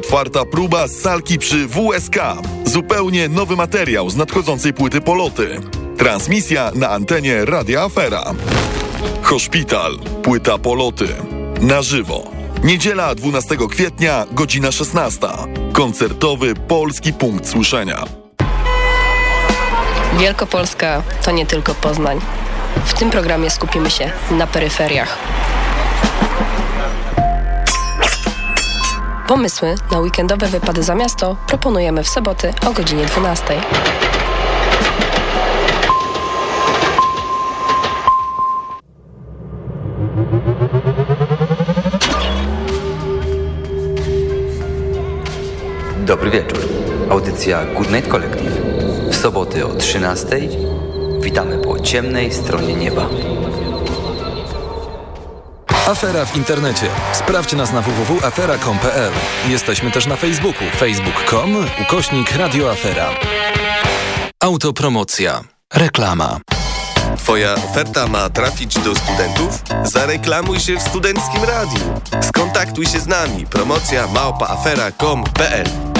Otwarta próba z salki przy WSK. Zupełnie nowy materiał z nadchodzącej płyty Poloty. Transmisja na antenie Radia Afera. Hospital. Płyta Poloty. Na żywo. Niedziela 12 kwietnia, godzina 16. Koncertowy Polski Punkt Słyszenia. Wielkopolska to nie tylko Poznań. W tym programie skupimy się na peryferiach. Pomysły na weekendowe wypady za miasto proponujemy w soboty o godzinie 12. Dobry wieczór. Audycja Good Night Collective. W soboty o 13 witamy po ciemnej stronie nieba. Afera w internecie. Sprawdź nas na www.afera.com.pl. Jesteśmy też na Facebooku. facebook.com ukośnik radioafera. Autopromocja. Reklama. Twoja oferta ma trafić do studentów? Zareklamuj się w studenckim radiu. Skontaktuj się z nami. Promocja małpaafera.com.pl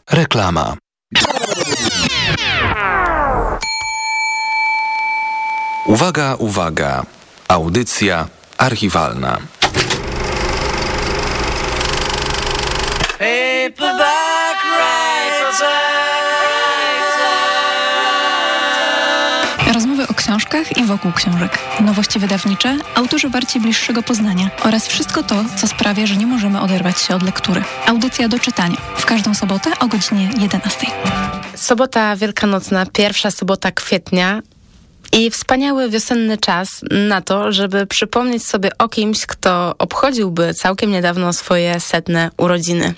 Reklama. Uwaga, uwaga. Audycja archiwalna. Paperback Rozmowy o książkach i wokół książek. Nowości wydawnicze, autorzy warci bliższego poznania oraz wszystko to, co sprawia, że nie możemy oderwać się od lektury. Audycja do czytania. W każdą sobotę o godzinie 11. Sobota wielkanocna, pierwsza sobota kwietnia i wspaniały wiosenny czas na to, żeby przypomnieć sobie o kimś, kto obchodziłby całkiem niedawno swoje setne urodziny.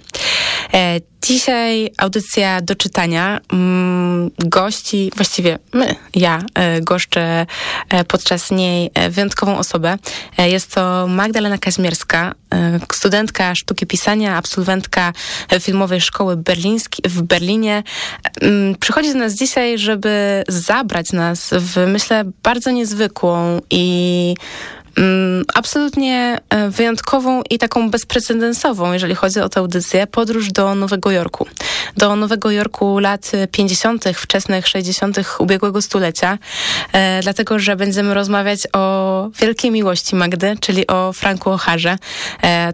E, dzisiaj audycja do czytania. Mm, gości, właściwie my, ja e, goszczę e, podczas niej wyjątkową osobę. Jest to Magdalena Kaźmierska, studentka sztuki pisania, absolwentka filmowej szkoły berliński, w Berlinie. Mm, przychodzi do nas dzisiaj, żeby zabrać nas w, myślę, bardzo niezwykłą i absolutnie e, wyjątkową i taką bezprecedensową, jeżeli chodzi o tę audycję, podróż do Nowego Jorku. Do Nowego Jorku lat 50., wczesnych 60. ubiegłego stulecia, e, dlatego że będziemy rozmawiać o wielkiej miłości Magdy, czyli o Franku Ocharze. E,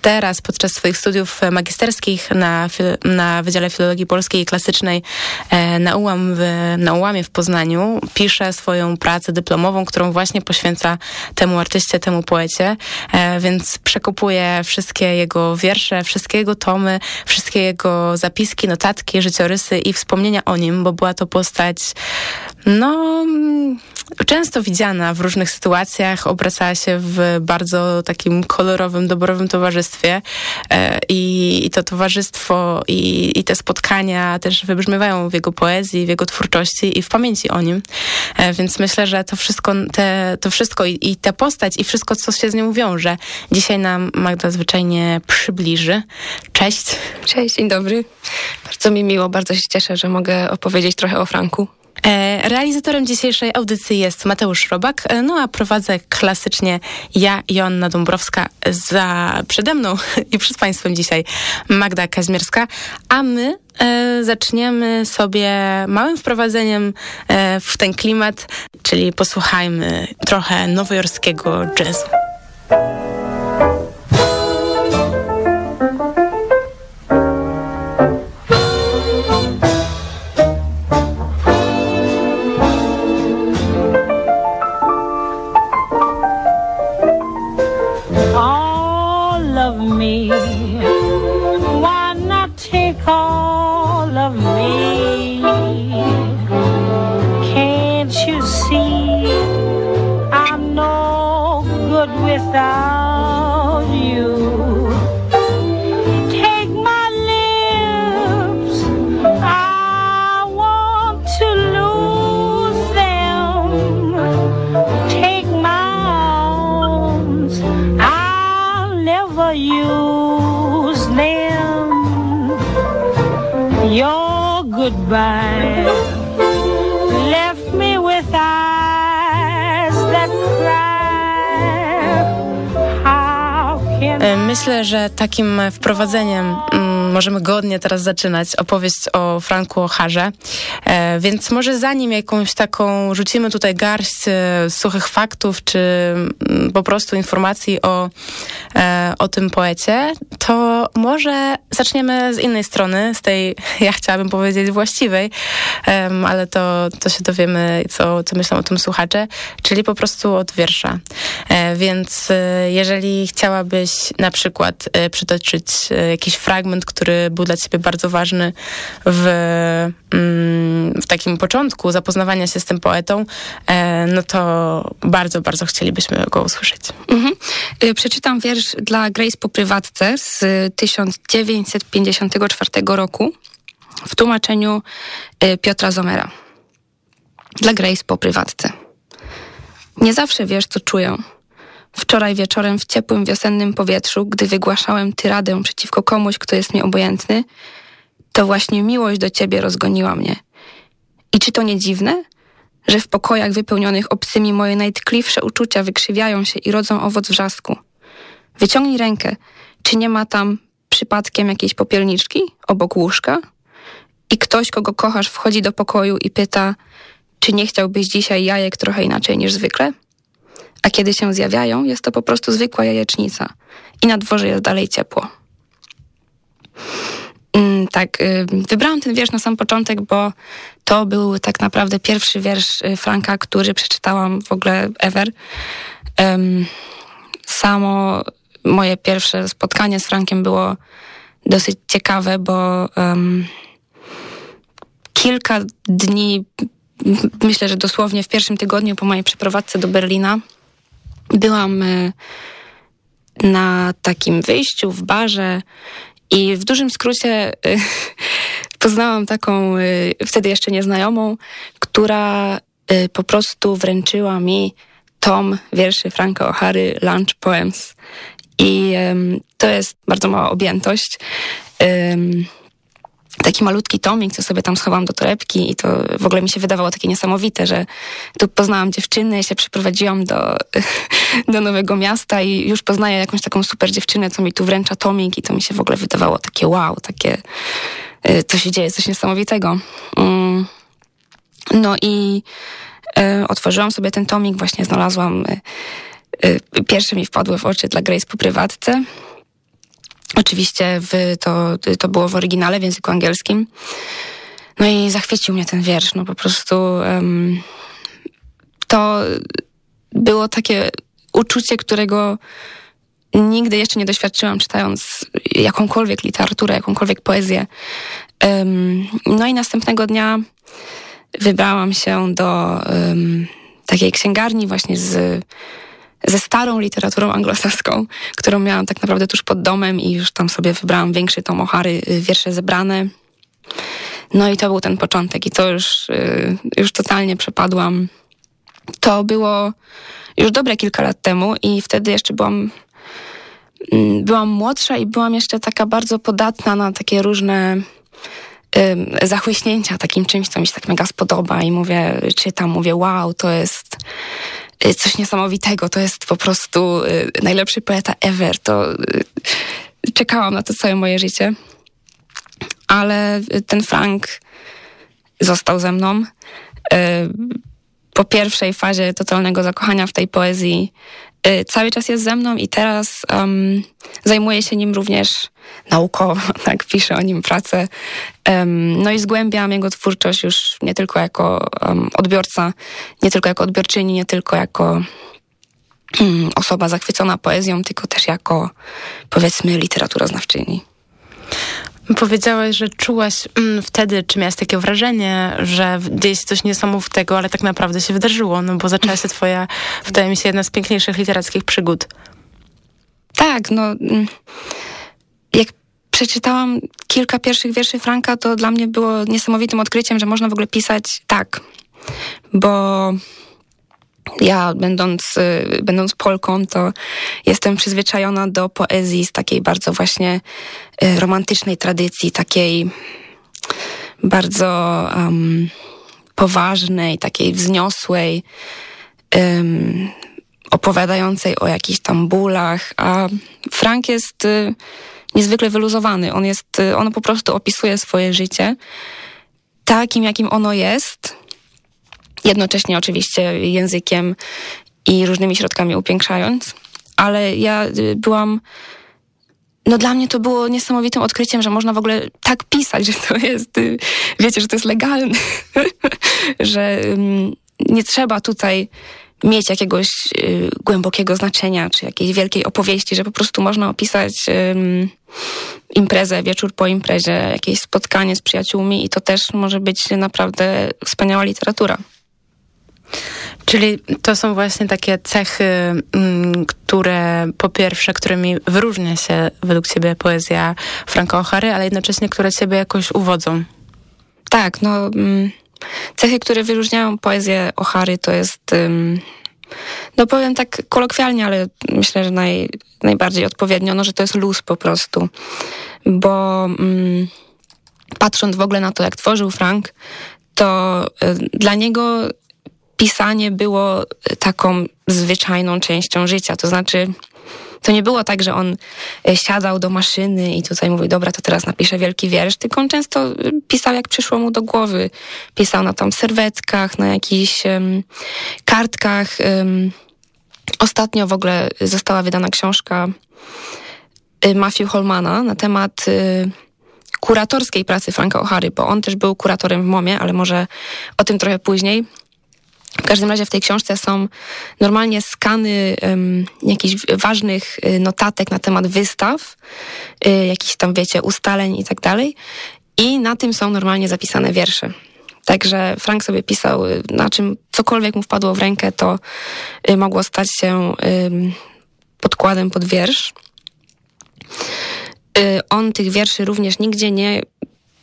teraz podczas swoich studiów magisterskich na, na Wydziale Filologii Polskiej i Klasycznej e, na, UAM w, na UAMie w Poznaniu pisze swoją pracę dyplomową, którą właśnie poświęca temu artyście, temu poecie, e, więc przekopuje wszystkie jego wiersze, wszystkie jego tomy, wszystkie jego zapiski, notatki, życiorysy i wspomnienia o nim, bo była to postać no często widziana w różnych sytuacjach, obracała się w bardzo takim kolorowym, doborowym towarzystwie e, i, i to towarzystwo i, i, te spotkania też wybrzmiewają w jego poezji, w jego twórczości i w pamięci o nim. E, więc myślę, że to wszystko, te, to wszystko i, i ta postać i wszystko, co się z nią wiąże, dzisiaj nam Magda zwyczajnie przybliży. Cześć. Cześć, dzień dobry. Bardzo mi miło, bardzo się cieszę, że mogę opowiedzieć trochę o Franku. E, realizatorem dzisiejszej audycji jest Mateusz Robak, e, no a prowadzę klasycznie ja, Joanna Dąbrowska, za przede mną i przed Państwem dzisiaj Magda Kaźmierska, a my e, zaczniemy sobie małym wprowadzeniem e, w ten klimat, czyli posłuchajmy trochę nowojorskiego jazzu. Goodbye left me with eyes that cry. E, Myślę, że takim wprowadzeniem mm, możemy godnie teraz zaczynać opowieść o Franku Ocharze. E, Więc może zanim jakąś taką rzucimy tutaj garść e, suchych faktów, czy mm, po prostu informacji o, e, o tym poecie, to może zaczniemy z innej strony, z tej, ja chciałabym powiedzieć, właściwej, ale to, to się dowiemy, co, co myślą o tym słuchacze, czyli po prostu od wiersza. Więc jeżeli chciałabyś na przykład przytoczyć jakiś fragment, który był dla ciebie bardzo ważny w, mm, w takim początku zapoznawania się z tym poetą, e, no to bardzo, bardzo chcielibyśmy go usłyszeć. Mhm. Y, Przeczytam wiersz dla Grace po prywatce z 1954 roku w tłumaczeniu y, Piotra Zomera. Dla Grace po prywatce. Nie zawsze wiesz, co czuję. Wczoraj wieczorem w ciepłym wiosennym powietrzu, gdy wygłaszałem tyradę przeciwko komuś, kto jest mi obojętny, to właśnie miłość do ciebie rozgoniła mnie. I czy to nie dziwne? że w pokojach wypełnionych obcymi moje najtkliwsze uczucia wykrzywiają się i rodzą owoc wrzasku. Wyciągnij rękę. Czy nie ma tam przypadkiem jakiejś popielniczki obok łóżka? I ktoś, kogo kochasz, wchodzi do pokoju i pyta, czy nie chciałbyś dzisiaj jajek trochę inaczej niż zwykle? A kiedy się zjawiają, jest to po prostu zwykła jajecznica i na dworze jest dalej ciepło. Mm, Tak, y, wybrałam ten wiersz na sam początek, bo to był tak naprawdę pierwszy wiersz y, Franka, który przeczytałam w ogóle ever. Samo moje pierwsze spotkanie z Frankiem było dosyć ciekawe, bo em, kilka dni, myślę, że dosłownie w pierwszym tygodniu po mojej przeprowadzce do Berlina, byłam y, na takim wyjściu w barze i w dużym skrócie y, poznałam taką y, wtedy jeszcze nieznajomą, która po prostu wręczyła mi tom wierszy Franka O'Hary Lunch Poems. I to jest bardzo mała objętość. Taki malutki tomik, co sobie tam schowałam do torebki i to w ogóle mi się wydawało takie niesamowite, że tu poznałam dziewczynę, się przeprowadziłam do, do nowego miasta i już poznaję jakąś taką super dziewczynę, co mi tu wręcza tomik i to mi się w ogóle wydawało takie wow, takie y, to się dzieje, coś niesamowitego. Mm. No i y, otworzyłam sobie ten tomik, właśnie znalazłam y, y, pierwsze mi wpadły w oczy dla Grace po prywatce. Oczywiście w, to, to było w oryginale w języku angielskim. No i zachwycił mnie ten wiersz. No po prostu em, to było takie uczucie, którego nigdy jeszcze nie doświadczyłam, czytając jakąkolwiek literaturę, jakąkolwiek poezję. Em, no i następnego dnia wybrałam się do em, takiej księgarni właśnie z ze starą literaturą anglosaską, którą miałam tak naprawdę tuż pod domem i już tam sobie wybrałam większy tom O'Hary, y, wiersze zebrane. No i to był ten początek i to już, y, już totalnie przepadłam. To było już dobre kilka lat temu i wtedy jeszcze byłam mm, byłam młodsza i byłam jeszcze taka bardzo podatna na takie różne zachłyśnięcia takim czymś, co mi się tak mega spodoba i mówię, czytam, mówię, wow, to jest coś niesamowitego, to jest po prostu y, najlepszy poeta ever, to y, czekałam na to całe moje życie. Ale y, ten Frank został ze mną. Po pierwszej fazie totalnego zakochania w tej poezji y, cały czas jest ze mną i teraz um, zajmuję się nim również naukowo, tak, piszę o nim pracę. Um, no i zgłębiam jego twórczość już nie tylko jako um, odbiorca, nie tylko jako odbiorczyni, nie tylko jako mm, osoba zachwycona poezją, tylko też jako powiedzmy literaturoznawczyni. Powiedziałaś, że czułaś mm, wtedy, czy miałaś takie wrażenie, że dzieje się coś niesamowitego, ale tak naprawdę się wydarzyło, no bo zaczęła się twoja, wydaje mi się, jedna z piękniejszych literackich przygód. Tak, no. mm, Jak przeczytałam kilka pierwszych wierszy Franka, to dla mnie było niesamowitym odkryciem, że można w ogóle pisać tak. Bo ja będąc, y, będąc Polką, to jestem przyzwyczajona do poezji z takiej bardzo właśnie y, romantycznej tradycji, takiej bardzo um, poważnej, takiej wzniosłej, um, opowiadającej o jakichś tam bólach, a Frank jest y, niezwykle wyluzowany. On jest, y, on po prostu opisuje swoje życie takim, jakim ono jest, jednocześnie oczywiście językiem i różnymi środkami upiększając, ale ja y, byłam no dla mnie to było niesamowitym odkryciem, że można w ogóle tak pisać, że to jest, y, wiecie, że to jest legalne, że nie trzeba tutaj mieć jakiegoś y, głębokiego znaczenia, czy jakiejś wielkiej opowieści, że po prostu można opisać imprezę, wieczór po imprezie, jakieś spotkanie z przyjaciółmi i to też może być naprawdę wspaniała literatura. Czyli to są właśnie takie cechy, mm, które po pierwsze, którymi wyróżnia się według ciebie poezja Franka O'Hary, ale jednocześnie które ciebie jakoś uwodzą. Tak, no mm, cechy, które wyróżniają poezję O'Hary to jest no powiem tak kolokwialnie, ale myślę, że naj, najbardziej odpowiednio, no, że to jest luz po prostu. Bo mm, patrząc w ogóle na to, jak tworzył Frank, to y, dla niego pisanie było taką zwyczajną częścią życia. To znaczy, to nie było tak, że on e, siadał do maszyny i tutaj mówił, dobra, to teraz napiszę wielki wiersz, tylko on często e, pisał, jak przyszło mu do głowy. Pisał na tam serwetkach, na jakichś um, kartkach. Um, ostatnio w ogóle została wydana książka e, Matthew Holmana na temat kuratorskiej pracy Franka O'Hary, bo on też był kuratorem w MOMie, ale może o tym trochę później. W każdym razie w tej książce są normalnie skany um, jakichś ważnych y, notatek na temat wystaw, y, jakichś tam, wiecie, ustaleń i tak dalej. I na tym są normalnie zapisane wiersze. Także Frank sobie pisał, y, na czym cokolwiek mu wpadło w rękę, to y, mogło stać się podkładem pod wiersz. On tych wierszy również nigdzie nie,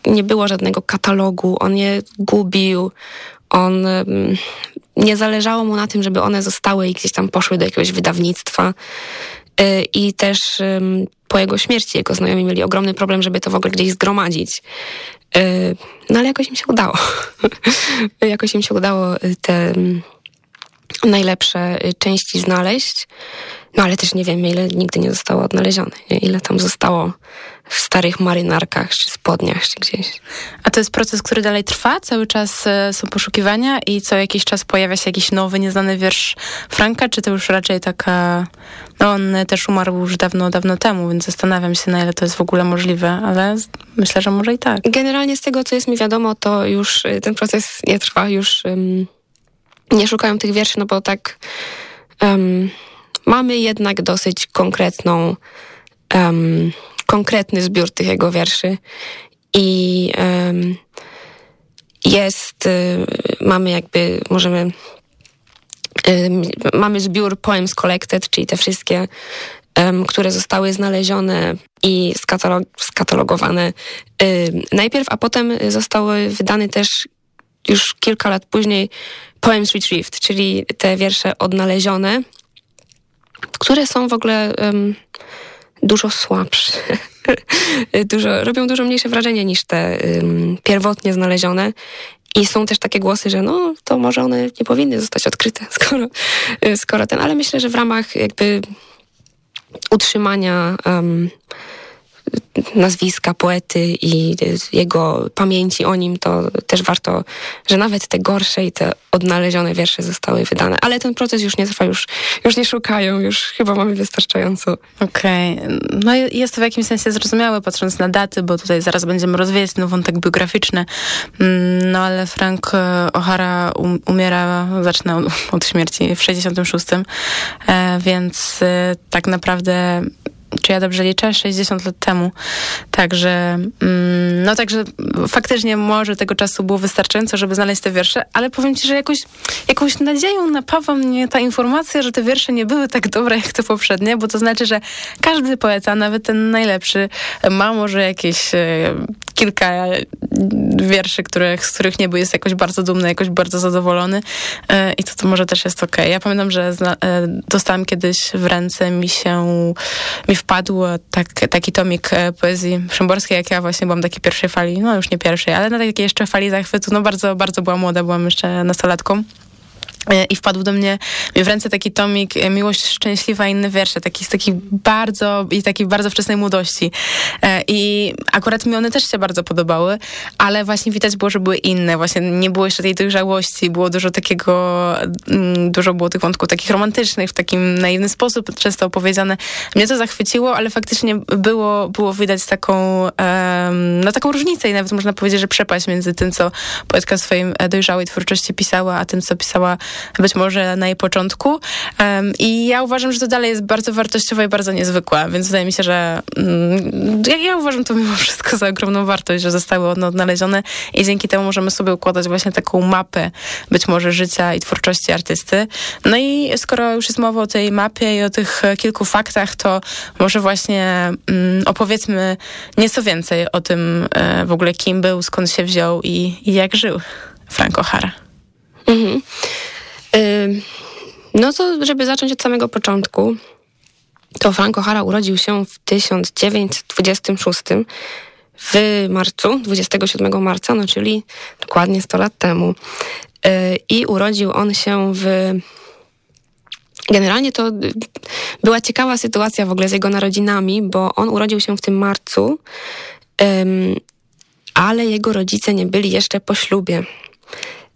nie było żadnego katalogu, on je gubił, on nie zależało mu na tym, żeby one zostały i gdzieś tam poszły do jakiegoś wydawnictwa. Y, I też po jego śmierci jego znajomi mieli ogromny problem, żeby to w ogóle gdzieś zgromadzić. Y, no ale jakoś im się udało. jakoś im się udało y, te najlepsze części znaleźć. No ale też nie wiem, ile nigdy nie zostało odnalezione. Ile tam zostało w starych marynarkach, czy spodniach, czy gdzieś. A to jest proces, który dalej trwa? Cały czas e, są poszukiwania i co jakiś czas pojawia się jakiś nowy, nieznany wiersz Franka, czy to już raczej taka... No on też umarł już dawno, dawno temu, więc zastanawiam się, na ile to jest w ogóle możliwe, ale myślę, że może i tak. Generalnie z tego, co jest mi wiadomo, to już y, ten proces nie trwa, już um, nie szukają tych wierszy, no bo tak um, mamy jednak dosyć konkretną um, konkretny zbiór tych jego wierszy i um, jest, y, mamy jakby, możemy, y, mamy zbiór Poems Collected, czyli te wszystkie, um, które zostały znalezione i skatalog skatalogowane y, najpierw, a potem zostały wydane też już kilka lat później Poems Retrieved, czyli te wiersze odnalezione, które są w ogóle um, dużo słabsze. dużo, robią dużo mniejsze wrażenie niż te um, pierwotnie znalezione. I są też takie głosy, że no, to może one nie powinny zostać odkryte, skoro, skoro ten, ale myślę, że w ramach jakby utrzymania um, nazwiska poety i jego pamięci o nim, to też warto, że nawet te gorsze i te odnalezione wiersze zostały wydane. Ale ten proces już nie trwa, już, już nie szukają, już chyba mamy wystarczająco. Okej. Okay. No jest to w jakimś sensie zrozumiałe, patrząc na daty, bo tutaj zaraz będziemy rozwijać ten wątek biograficzny. Mm, no ale Frank e, O'Hara um, umiera, zacznę od śmierci w 66, e, więc e, tak naprawdę czy ja dobrze liczę, 60 lat temu. Także, mm, no także faktycznie może tego czasu było wystarczająco, żeby znaleźć te wiersze, ale powiem ci, że jakoś, jakąś nadzieją napawa mnie ta informacja, że te wiersze nie były tak dobre jak te poprzednie, bo to znaczy, że każdy poeta, nawet ten najlepszy, ma może jakieś e, kilka wierszy, których, z których nie był jest jakoś bardzo dumny, jakoś bardzo zadowolony e, i to, to może też jest okej. Okay. Ja pamiętam, że e, dostałam kiedyś w ręce, mi się, mi wpadł tak, taki tomik e, poezji szymborskiej, jak ja właśnie byłam takiej pierwszej fali, no już nie pierwszej, ale na takiej jeszcze fali zachwytu, no bardzo, bardzo byłam młoda, byłam jeszcze nastolatką. E, I wpadł do mnie w ręce taki tomik e, Miłość Szczęśliwa i inne wiersze, taki z takich bardzo i takiej bardzo wczesnej młodości. E, I akurat mi one też się bardzo podobały, ale właśnie widać było, że były inne. Właśnie nie było jeszcze tej dojrzałości, było dużo takiego, mm, dużo było tych wątków takich romantycznych, w takim naiwny sposób często opowiedziane. Mnie to zachwyciło, ale faktycznie było, było widać taką, no taką różnicę i nawet można powiedzieć, że przepaść między tym, co poetka w swojej dojrzałej twórczości pisała, a tym, co pisała być może na jej początku. I ja uważam, że to dalej jest bardzo wartościowe i bardzo niezwykłe, więc wydaje mi się, że mm, ja, ja, uważam to mimo wszystko za ogromną wartość, że zostały one odnalezione i dzięki temu możemy sobie układać właśnie taką mapę być może życia i twórczości artysty. No i skoro już jest mowa o tej mapie i o tych kilku faktach, to może właśnie mm, opowiedzmy nieco więcej o tym e, w ogóle kim był, skąd się wziął i, i jak żył Franco Hara. Mhm. No to, żeby zacząć od samego początku, to Franco Hara urodził się w 1926 w marcu, 27 marca, no czyli dokładnie 100 lat temu. Y, I urodził on się w. Generalnie to była ciekawa sytuacja w ogóle z jego narodzinami, bo on urodził się w tym marcu, ale jego rodzice nie byli jeszcze po ślubie.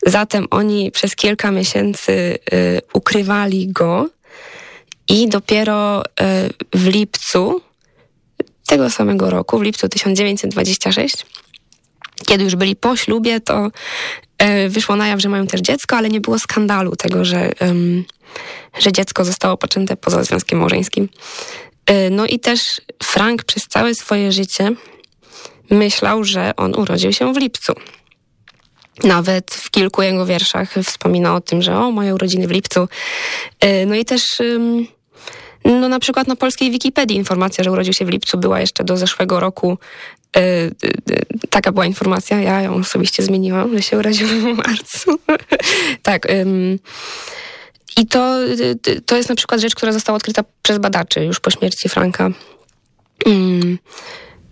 Zatem oni przez kilka miesięcy y, ukrywali go i dopiero y, w lipcu tego samego roku, w lipcu 1926, kiedy już byli po ślubie, to y, wyszło na jaw, że mają też dziecko, ale nie było skandalu tego, że, że dziecko zostało poczęte poza związkiem małżeńskim. No i też Frank przez całe swoje życie myślał, że on urodził się w lipcu. Nawet w kilku jego wierszach wspomina o tym, że o, moje urodziny w lipcu. E, no i też no na przykład na polskiej Wikipedii informacja, że urodził się w lipcu była jeszcze do zeszłego roku. E, e, taka była informacja, ja ją osobiście zmieniłam, że się urodził w marcu. tak. I to, to jest na przykład rzecz, która została odkryta przez badaczy już po śmierci Franka.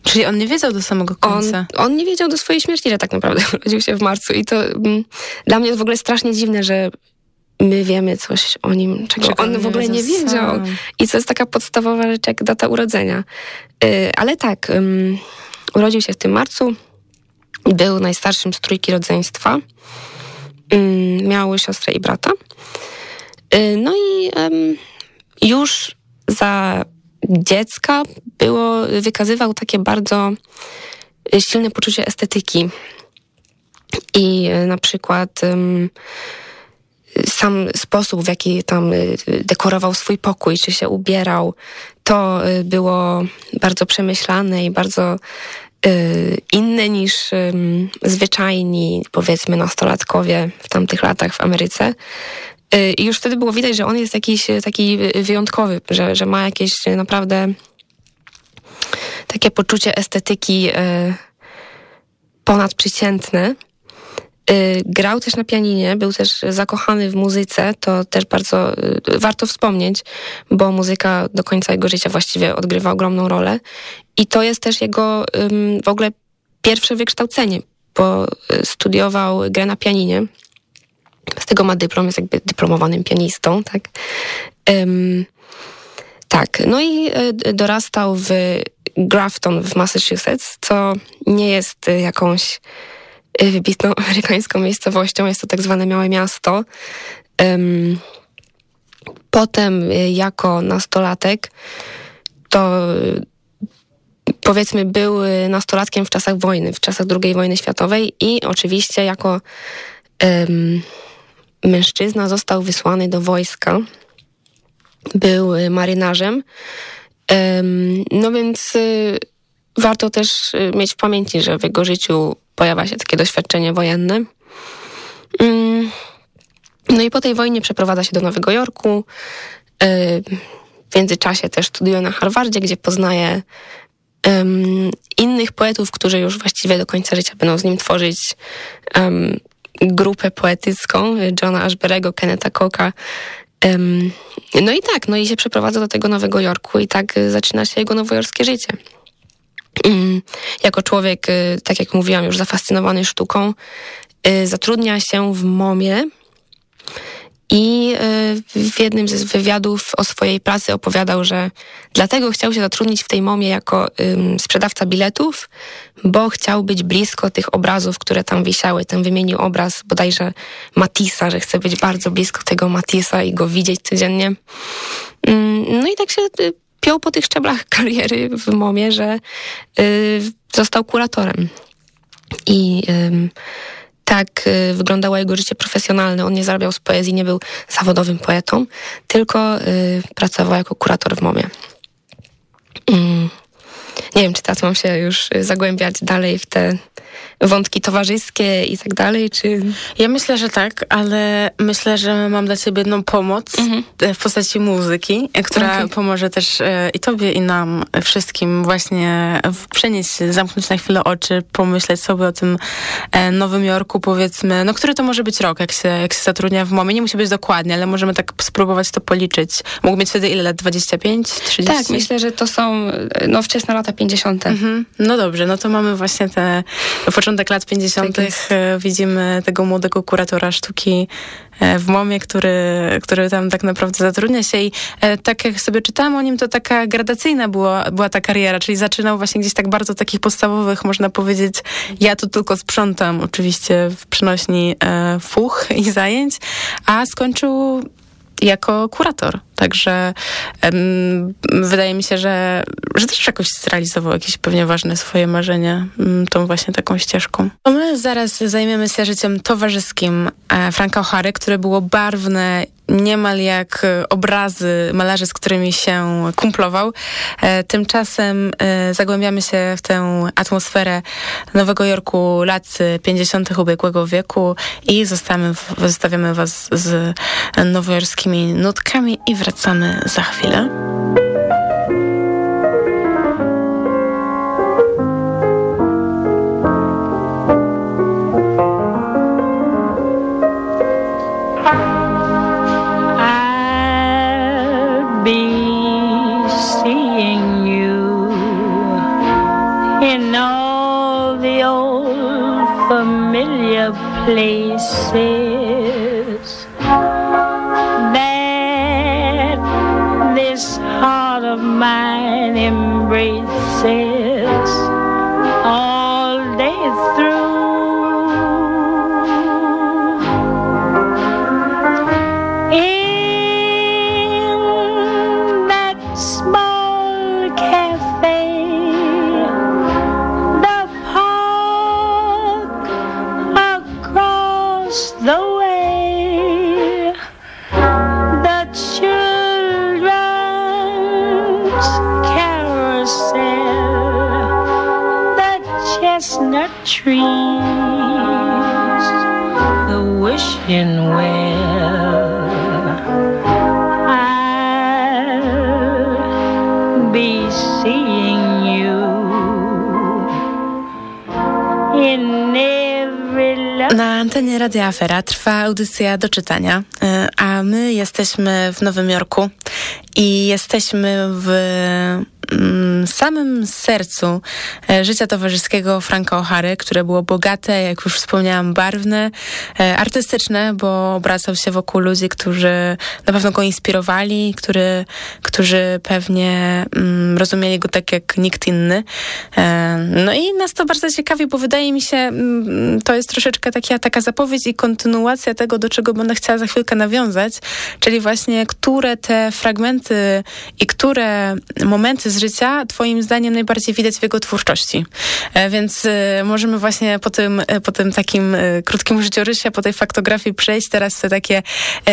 Czyli on nie wiedział do samego końca. On, on nie wiedział do swojej śmierci, że tak naprawdę urodził się w marcu. I to mm, dla mnie jest w ogóle strasznie dziwne, że my wiemy coś o nim, czego, czego on w ogóle nie wiedział. Sam. I to jest taka podstawowa rzecz jak data urodzenia. Yy, ale tak, um, urodził się w tym marcu. Był najstarszym z trójki rodzeństwa. Yy, miał siostrę i brata. Yy, no i już za dziecka było, wykazywał takie bardzo silne poczucie estetyki. I e, na przykład sam sposób, w jaki tam e, dekorował swój pokój, czy się ubierał, to było bardzo przemyślane i bardzo inne niż zwyczajni, powiedzmy, nastolatkowie w tamtych latach w Ameryce. Y, I już wtedy było widać, że on jest jakiś y, taki y, wyjątkowy, że, że ma jakieś naprawdę takie poczucie estetyki ponadprzeciętne. Grał też na pianinie, był też zakochany w muzyce, to też bardzo warto wspomnieć, bo muzyka do końca jego życia właściwie odgrywa ogromną rolę. I to jest też jego w ogóle pierwsze wykształcenie, bo studiował grę na pianinie z tego ma dyplom, jest jakby dyplomowanym pianistą, tak. Um, tak, no i e, dorastał w Grafton w Massachusetts, co nie jest e, jakąś e, wybitną amerykańską miejscowością, jest to tak zwane małe miasto. Um, potem jako nastolatek to powiedzmy był nastolatkiem w czasach wojny, w czasach II wojny światowej i oczywiście jako um, mężczyzna został wysłany do wojska. Był y, marynarzem. No więc y, warto też y, mieć w pamięci, że w jego życiu pojawia się takie doświadczenie wojenne. Mm, no i po tej wojnie przeprowadza się do Nowego Jorku. W międzyczasie też studiuje na Harvardzie, gdzie poznaje innych poetów, którzy już właściwie do końca życia będą z nim tworzyć grupę poetycką Johna Ashberego, Kenneta Cocka. No i tak, no i się przeprowadza do tego Nowego Jorku i tak y, zaczyna się jego nowojorskie życie. Jako człowiek, y, tak jak mówiłam, już zafascynowany sztuką, y, zatrudnia się w MOMie, i y, w jednym z wywiadów o swojej pracy opowiadał, że dlatego chciał się zatrudnić w tej momie jako sprzedawca biletów, bo chciał być blisko tych obrazów, które tam wisiały. Ten wymienił obraz bodajże Matisa, że chce być bardzo blisko tego Matisa i go widzieć codziennie. No i tak się y, piął po tych szczeblach kariery w momie, że y, został kuratorem. I tak y, wyglądało jego życie profesjonalne. On nie zarabiał z poezji, nie był zawodowym poetą, tylko y, pracował jako kurator w MOMie. Mm. Nie wiem, czy teraz mam się już zagłębiać dalej w te wątki towarzyskie i tak dalej, czy... Ja myślę, że tak, ale myślę, że mam dla ciebie jedną pomoc mhm. w postaci muzyki, która okay. pomoże też e, i tobie, i nam wszystkim właśnie przenieść się, zamknąć na chwilę oczy, pomyśleć sobie o tym e, Nowym Jorku, powiedzmy, no który to może być rok, jak się, jak się zatrudnia w MOMie. Nie musi być dokładnie, ale możemy tak spróbować to policzyć. Mógł mieć wtedy ile lat? 25, 30? Tak, myślę, że to są no, wczesne lata 50. Mhm. No dobrze, no to mamy właśnie te początek lat 50. Tak widzimy tego młodego kuratora sztuki e, w MOMie, który, który tam tak naprawdę zatrudnia się i e, tak jak sobie czytałam o nim, to taka gradacyjna była, była ta kariera, czyli zaczynał właśnie gdzieś tak bardzo takich podstawowych, można powiedzieć, ja tu tylko sprzątam, oczywiście w przenośni e, fuch i zajęć, a skończył jako kurator. Także um, wydaje mi się, że, że też jakoś zrealizował jakieś pewnie ważne swoje marzenia um, tą właśnie taką ścieżką. To my zaraz zajmiemy się życiem towarzyskim e, Franka O'Hary, które było barwne niemal jak obrazy malarzy, z którymi się kumplował. E, tymczasem e, zagłębiamy się w tę atmosferę Nowego Jorku lat 50. ubiegłego wieku i zostawiamy, zostawiamy was z nowojorskimi nutkami i wracamy za chwilę. Afera trwa audycja do czytania, e, a my jesteśmy w Nowym Jorku i jesteśmy w samym sercu e, życia towarzyskiego Franka O'Hary, które było bogate, jak już wspomniałam, barwne, e, artystyczne, bo obracał się wokół ludzi, którzy na pewno go inspirowali, który, którzy pewnie mm, rozumieli go tak jak nikt inny. E, no i nas to bardzo ciekawi, bo wydaje mi się, mm, to jest troszeczkę taka, taka zapowiedź i kontynuacja tego, do czego będę chciała za chwilkę nawiązać, czyli właśnie, które te fragmenty i które momenty z życia twoim zdaniem najbardziej widać w jego twórczości. E, więc e, możemy właśnie po tym, e, po tym takim krótkim życiorysie, po tej faktografii przejść teraz w te takie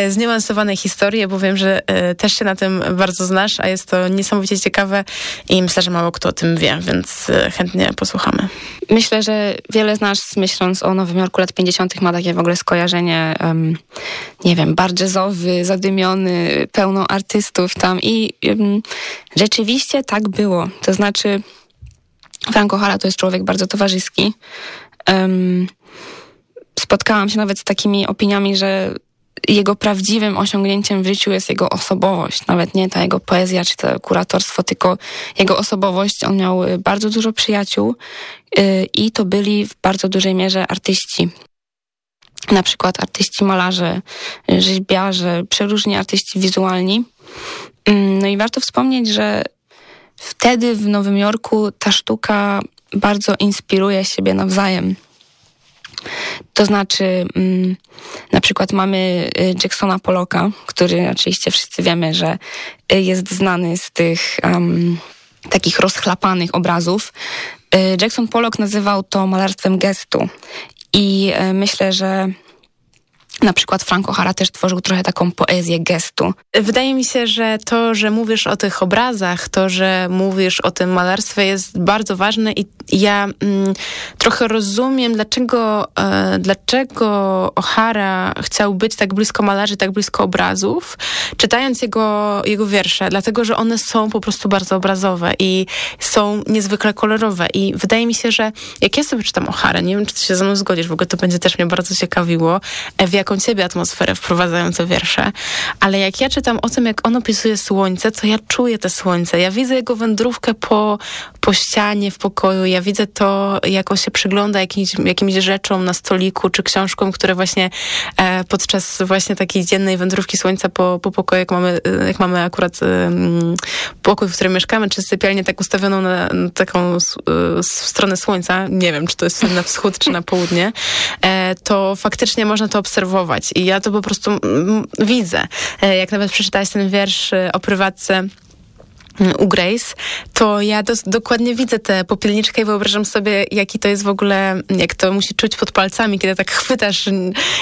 zniuansowane historie, bo wiem, że też się na tym bardzo znasz, a jest to niesamowicie ciekawe i myślę, że mało kto o tym wie, więc chętnie posłuchamy. Myślę, że wiele z nas myśląc o Nowym Jorku lat 50. ma takie w ogóle skojarzenie, um, nie wiem, bar jazzowy, zadymiony, pełno artystów tam i um, rzeczywiście tak było. To znaczy Frank O'Hara to jest człowiek bardzo towarzyski. Um, spotkałam się nawet z takimi opiniami, że jego prawdziwym osiągnięciem w życiu jest jego osobowość. Nawet nie ta jego poezja czy to kuratorstwo, tylko jego osobowość. On miał y, bardzo dużo przyjaciół yy, i to byli w bardzo dużej mierze artyści. Na przykład artyści malarze, y, rzeźbiarze, przeróżni artyści wizualni. Yy, no i warto wspomnieć, że wtedy w Nowym Jorku ta sztuka bardzo inspiruje siebie nawzajem. To znaczy, mm, na przykład mamy y, Jacksona Pollocka, który oczywiście wszyscy wiemy, że y, jest znany z tych um, takich rozchlapanych obrazów. Y, Jackson Pollock nazywał to malarstwem gestu. I myślę, że na przykład Franco Hara też tworzył trochę taką poezję gestu. Wydaje mi się, że to, że mówisz o tych obrazach, to, że mówisz o tym malarstwie jest bardzo ważne i ja mm, trochę rozumiem, dlaczego, e, dlaczego O'Hara chciał być tak blisko malarzy, tak blisko obrazów, czytając jego, jego wiersze, dlatego, że one są po prostu bardzo obrazowe i są niezwykle kolorowe i wydaje mi się, że jak ja sobie czytam O'Hara, nie wiem, czy ty się ze mną zgodzisz, w ogóle to będzie też mnie bardzo ciekawiło, w jak jaką ciebie atmosferę wprowadzają te wiersze, ale jak ja czytam o tym, jak on opisuje słońce, to ja czuję te słońce. Ja widzę jego wędrówkę po, po ścianie w pokoju, ja widzę to, jak on się przygląda jakimś, jakimś rzeczom na stoliku, czy książkom, które właśnie e, podczas właśnie takiej dziennej wędrówki słońca po, po pokoju, jak mamy, jak mamy akurat e, pokój, w którym mieszkamy, czy sypialnię tak ustawioną na, na taką e, w stronę słońca, nie wiem, czy to jest na wschód, czy na południe, e, to faktycznie można to obserwować i ja to po prostu mm, widzę. E, jak nawet przeczytałaś ten wiersz e, o prywatce u Grace, to ja do, dokładnie widzę tę popielniczkę i wyobrażam sobie, jaki to jest w ogóle, jak to musi czuć pod palcami, kiedy tak chwytasz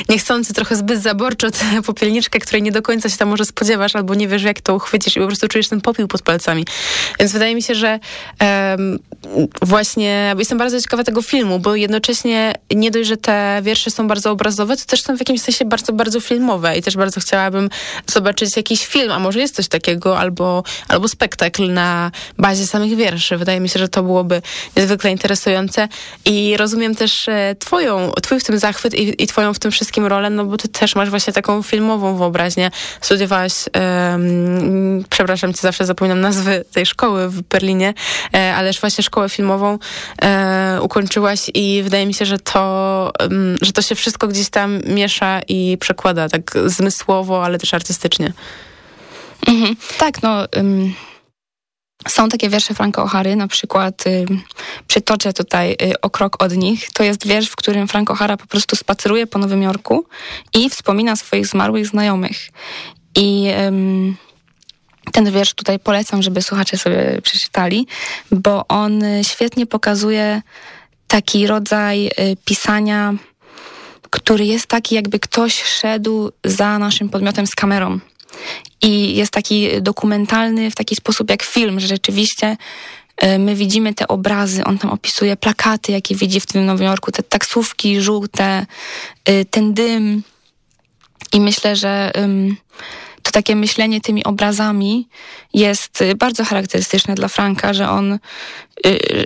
niechcący trochę zbyt zaborczo tę popielniczkę, której nie do końca się tam może spodziewasz, albo nie wiesz, jak to uchwycisz i po prostu czujesz ten popiół pod palcami. Więc wydaje mi się, że um, właśnie jestem bardzo ciekawa tego filmu, bo jednocześnie nie dość, że te wiersze są bardzo obrazowe, to też są w jakimś sensie bardzo, bardzo filmowe i też bardzo chciałabym zobaczyć jakiś film, a może jest coś takiego, albo, albo spektakl spektakl na bazie samych wierszy. Wydaje mi się, że to byłoby niezwykle interesujące i rozumiem też e, twoją, twój w tym zachwyt i, i twoją w tym wszystkim rolę, no bo ty też masz właśnie taką filmową wyobraźnię. Studiowałaś, um, przepraszam cię, zawsze zapominam nazwy tej szkoły w Berlinie, e, ależ właśnie szkołę filmową e, ukończyłaś i wydaje mi się, że to, um, że to się wszystko gdzieś tam miesza i przekłada tak zmysłowo, ale też artystycznie. Mhm. Tak, no... Um są takie wiersze Franka O'Hary, na przykład y, przytoczę tutaj y, o krok od nich. To jest wiersz, w którym Frank O'Hara po prostu spaceruje po Nowym Jorku i wspomina swoich zmarłych znajomych. I y, ten wiersz tutaj polecam, żeby słuchacze sobie przeczytali, bo on świetnie pokazuje taki rodzaj y, pisania, który jest taki, jakby ktoś szedł za naszym podmiotem z kamerą. I jest taki dokumentalny w taki sposób jak film, że rzeczywiście e, my widzimy te obrazy, on tam opisuje plakaty, jakie widzi w tym Nowym Jorku, te taksówki żółte, e, ten dym. I myślę, że to takie myślenie tymi obrazami jest e, bardzo charakterystyczne dla Franka, że on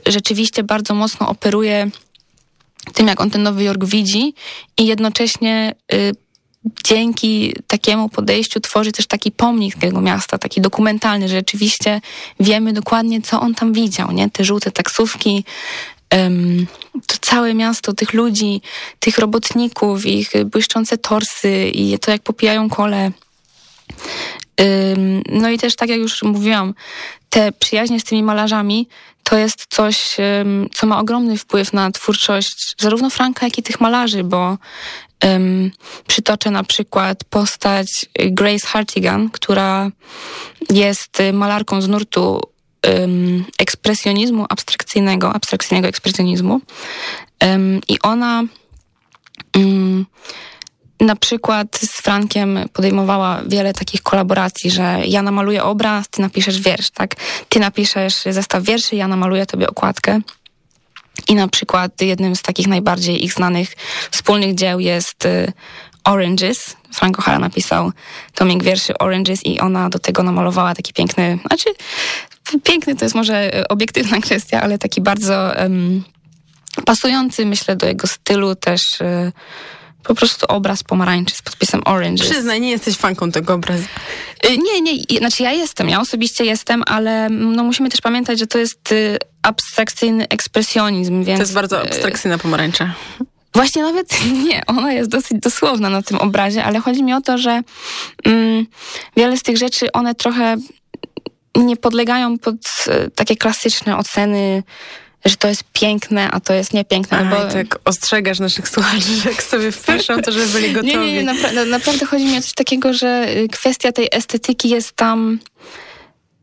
rzeczywiście bardzo mocno operuje tym, jak on ten Nowy Jork widzi i jednocześnie dzięki takiemu podejściu tworzy też taki pomnik tego miasta, taki dokumentalny, że rzeczywiście wiemy dokładnie, co on tam widział, nie? Te żółte taksówki, to całe miasto, tych ludzi, tych robotników, ich błyszczące torsy i to, jak popijają kole. No i też, tak jak już mówiłam, te przyjaźnie z tymi malarzami to jest coś, um, co ma ogromny wpływ na twórczość zarówno Franka, jak i tych malarzy, bo Um, przytoczę na przykład postać Grace Hartigan, która jest malarką z nurtu um, ekspresjonizmu abstrakcyjnego, abstrakcyjnego ekspresjonizmu. Um, I ona na przykład z Frankiem podejmowała wiele takich kolaboracji, że ja namaluję obraz, ty napiszesz wiersz, tak? Ty napiszesz zestaw wierszy, ja namaluję tobie okładkę. I na przykład jednym z takich najbardziej ich znanych wspólnych dzieł jest y, Oranges. Frank O'Hara napisał tomik wierszy Oranges i ona do tego namalowała taki piękny, znaczy piękny to jest może e, obiektywna kwestia, ale taki bardzo um, pasujący, myślę, do jego stylu też e, po prostu obraz pomarańczy z podpisem Orange. Przyznaj, nie jesteś fanką tego obrazu. Y, Nie, nie, znaczy ja jestem, ja osobiście jestem, ale no musimy też pamiętać, że to jest y, abstrakcyjny ekspresjonizm, więc... To jest bardzo y, abstrakcyjna pomarańcza. Właśnie nawet nie, ona jest dosyć dosłowna na tym obrazie, ale chodzi mi o to, że mm, wiele z tych rzeczy, one trochę nie podlegają pod takie klasyczne oceny, że to jest piękne, a to jest niepiękne. Aha, bo... tak ostrzegasz naszych słuchaczy, że jak sobie wpiszą, to żeby byli gotowi. Nie, nie, nie napra naprawdę chodzi mi o coś takiego, że y, kwestia tej estetyki jest tam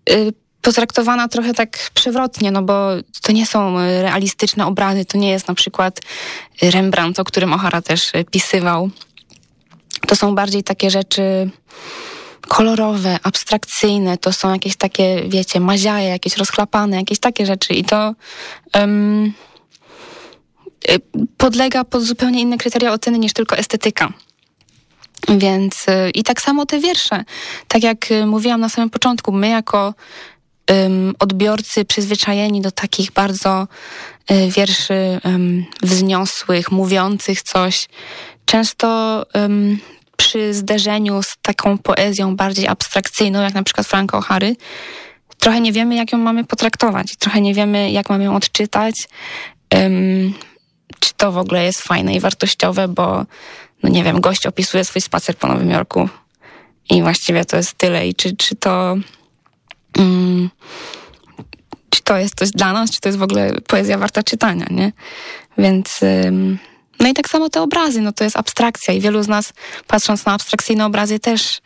y, potraktowana trochę tak przewrotnie, no bo to nie są y, realistyczne obrazy, to nie jest na przykład Rembrandt, o którym O'Hara też pisywał. To są bardziej takie rzeczy kolorowe, abstrakcyjne, to są jakieś takie, wiecie, maziaje, jakieś rozchlapane, jakieś takie rzeczy i to um, podlega pod zupełnie inne kryteria oceny niż tylko estetyka. Więc y, i tak samo te wiersze. Tak jak y, mówiłam na samym początku, my jako um, odbiorcy przyzwyczajeni do takich bardzo y, wierszy um, wzniosłych, mówiących coś, często um, przy zderzeniu z taką poezją bardziej abstrakcyjną, jak na przykład Franka O'Hary, trochę nie wiemy, jak ją mamy potraktować, trochę nie wiemy, jak mamy ją odczytać, um, czy to w ogóle jest fajne i wartościowe, bo no nie wiem, gość opisuje swój spacer po Nowym Jorku i właściwie to jest tyle. I czy, czy to um, czy to jest coś dla nas, czy to jest w ogóle poezja warta czytania, nie? Więc um, no i tak samo te obrazy, no to jest abstrakcja i wielu z nas patrząc na abstrakcyjne obrazy też